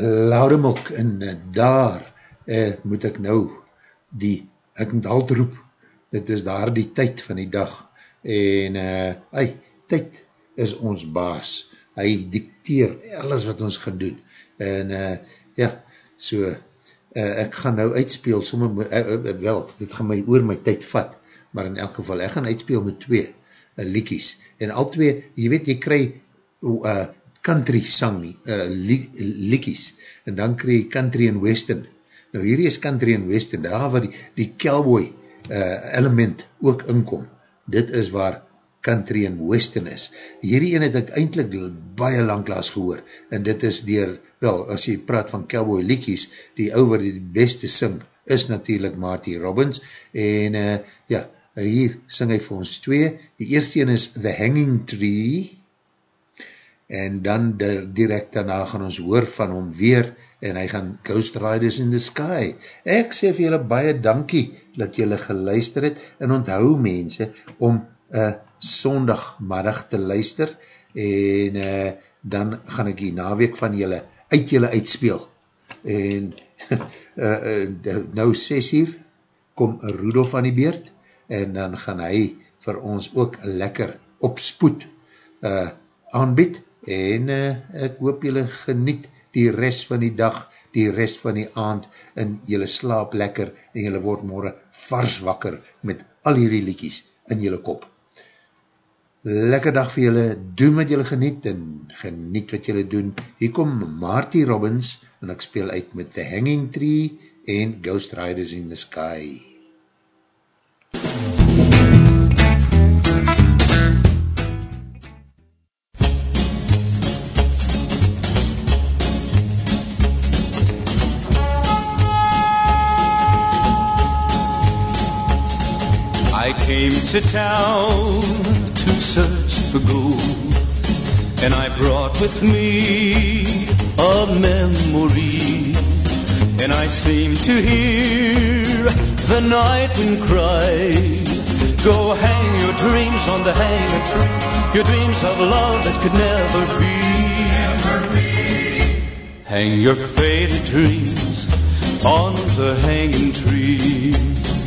Laudemok en uh, daar uh, moet ek nou die, ek moet halt roep, dit is daar die tyd van die dag. En uh, hy, tyd is ons baas, hy dicteer alles wat ons gaan doen. En uh, ja, so uh, ek gaan nou uitspeel. Somme, uh, uh, wel, dit gaan my oor my tyd vat, maar in elk geval, ek gaan uitspeel met twee uh, liekies, en al twee, jy weet, jy krij uh, country sang uh, li liekies, en dan krij jy country en western, nou hierdie is country en western, daar waar die, die cowboy uh, element ook inkom, dit is waar country en western is. Hierdie een het ek eindelijk baie langklaas gehoor, en dit is dier, wel, as jy praat van cowboy liekies, die ou wat die beste sing, is natuurlijk Marty Robbins, en uh, ja, hier sing hy vir ons twee, die eerste een is The Hanging Tree, en dan direct daarna gaan ons hoor van hom weer, en hy gaan Ghost Riders in the Sky. Ek sê vir julle baie dankie, dat julle geluister het, en onthou mense, om uh, sondagmiddag te luister, en uh, dan gaan ek die naweek van julle, uit julle uitspeel, en [laughs] uh, uh, nou 6 uur, kom Rudolf aan die beurt, en dan gaan hy vir ons ook lekker opspoed uh, aanbied, en uh, ek hoop julle geniet die rest van die dag, die rest van die aand, en julle slaap lekker, en julle word morgen vars wakker, met al hierdie liekies in julle kop. Lekker dag vir julle, doen wat julle geniet, en geniet wat julle doen. Hier kom Marty Robbins, en ek speel uit met The Hanging Tree, en Ghost Riders in the Sky. I to town to search for gold, and I brought with me a memory. And I seem to hear the night wind cry, Go hang your dreams on the hanging tree, your dreams of love that could never be. Hang your faded dreams on the hanging tree.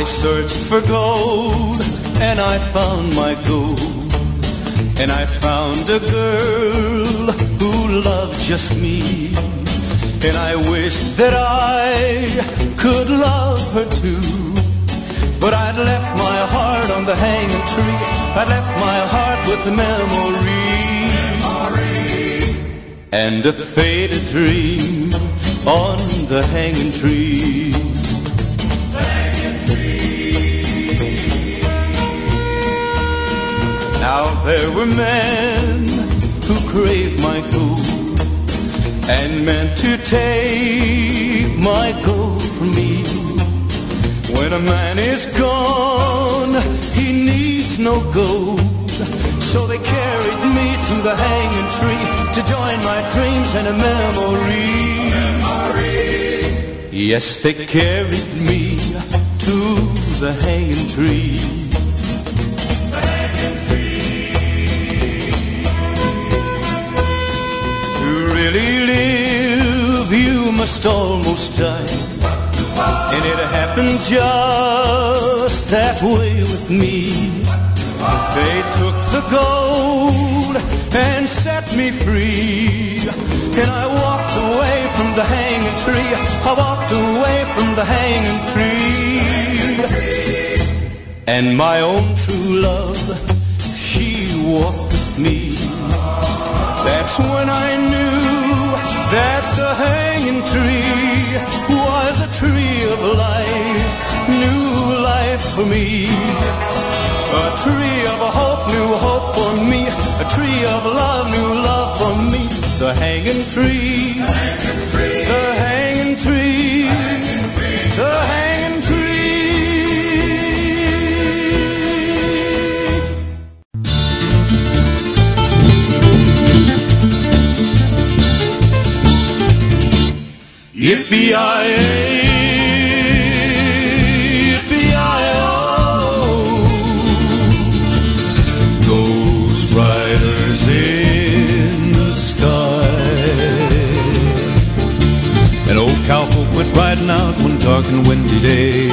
I searched for gold and I found my gold. And I found a girl who loved just me. And I wished that I could love her too. But I'd left my heart on the hanging tree. I'd left my heart with the memory. And a faded dream on the hanging tree. Now there were men who craved my gold and meant to take my gold from me. When a man is gone, he needs no gold. So they carried me to the hanging tree to join my dreams and a memory. Yes, they carried me to the hanging tree. You must almost die. And it happened just that way with me. They took the gold and set me free. And I walked away from the hanging tree. I walked away from the hanging tree. And my own true love, she walked with me. That's when I knew that the hanging tree was a tree of life, new life for me. A tree of hope, new hope for me. A tree of love, new love for me. The hanging tree, the hanging tree, the hanging tree. Yippee-yi-yay, yippee-yi-oh. Ghost riders in the sky. An old cowpoke went riding out one dark and windy day.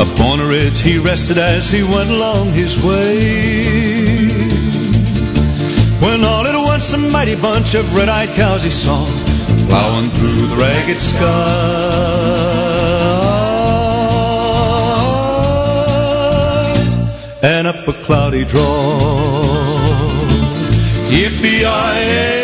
Upon a ridge he rested as he went along his way. When all mighty bunch of red-eyed cows he saw plowing through the ragged skies and up a cloudy draw. Yippee-yi-yay,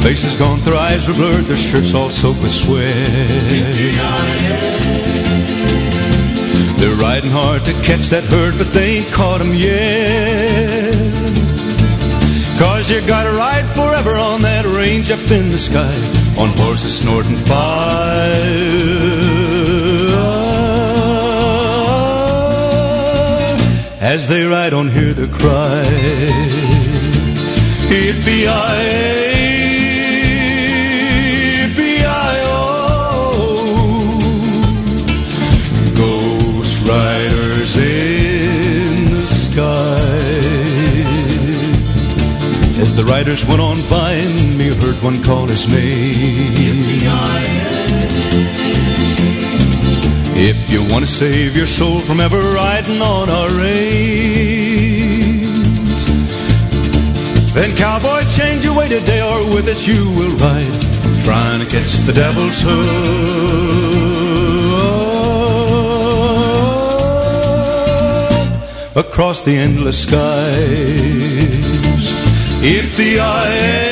faces gone, their eyes were blurred, their shirts all soaked with sweat. They're riding hard to catch that herd, but they ain't caught 'em yet. Cause you gotta ride forever on that range up in the sky, on horses snorting fire. As they ride on, hear the cry. Yippee-yi-yay, yippee-yi-oh. As the riders went on by, me heard one call his name. If you want to save your soul from ever riding on our range, Then cowboy, change your way today or with it you will ride, trying to catch the devil's hook across the endless skies. If the eye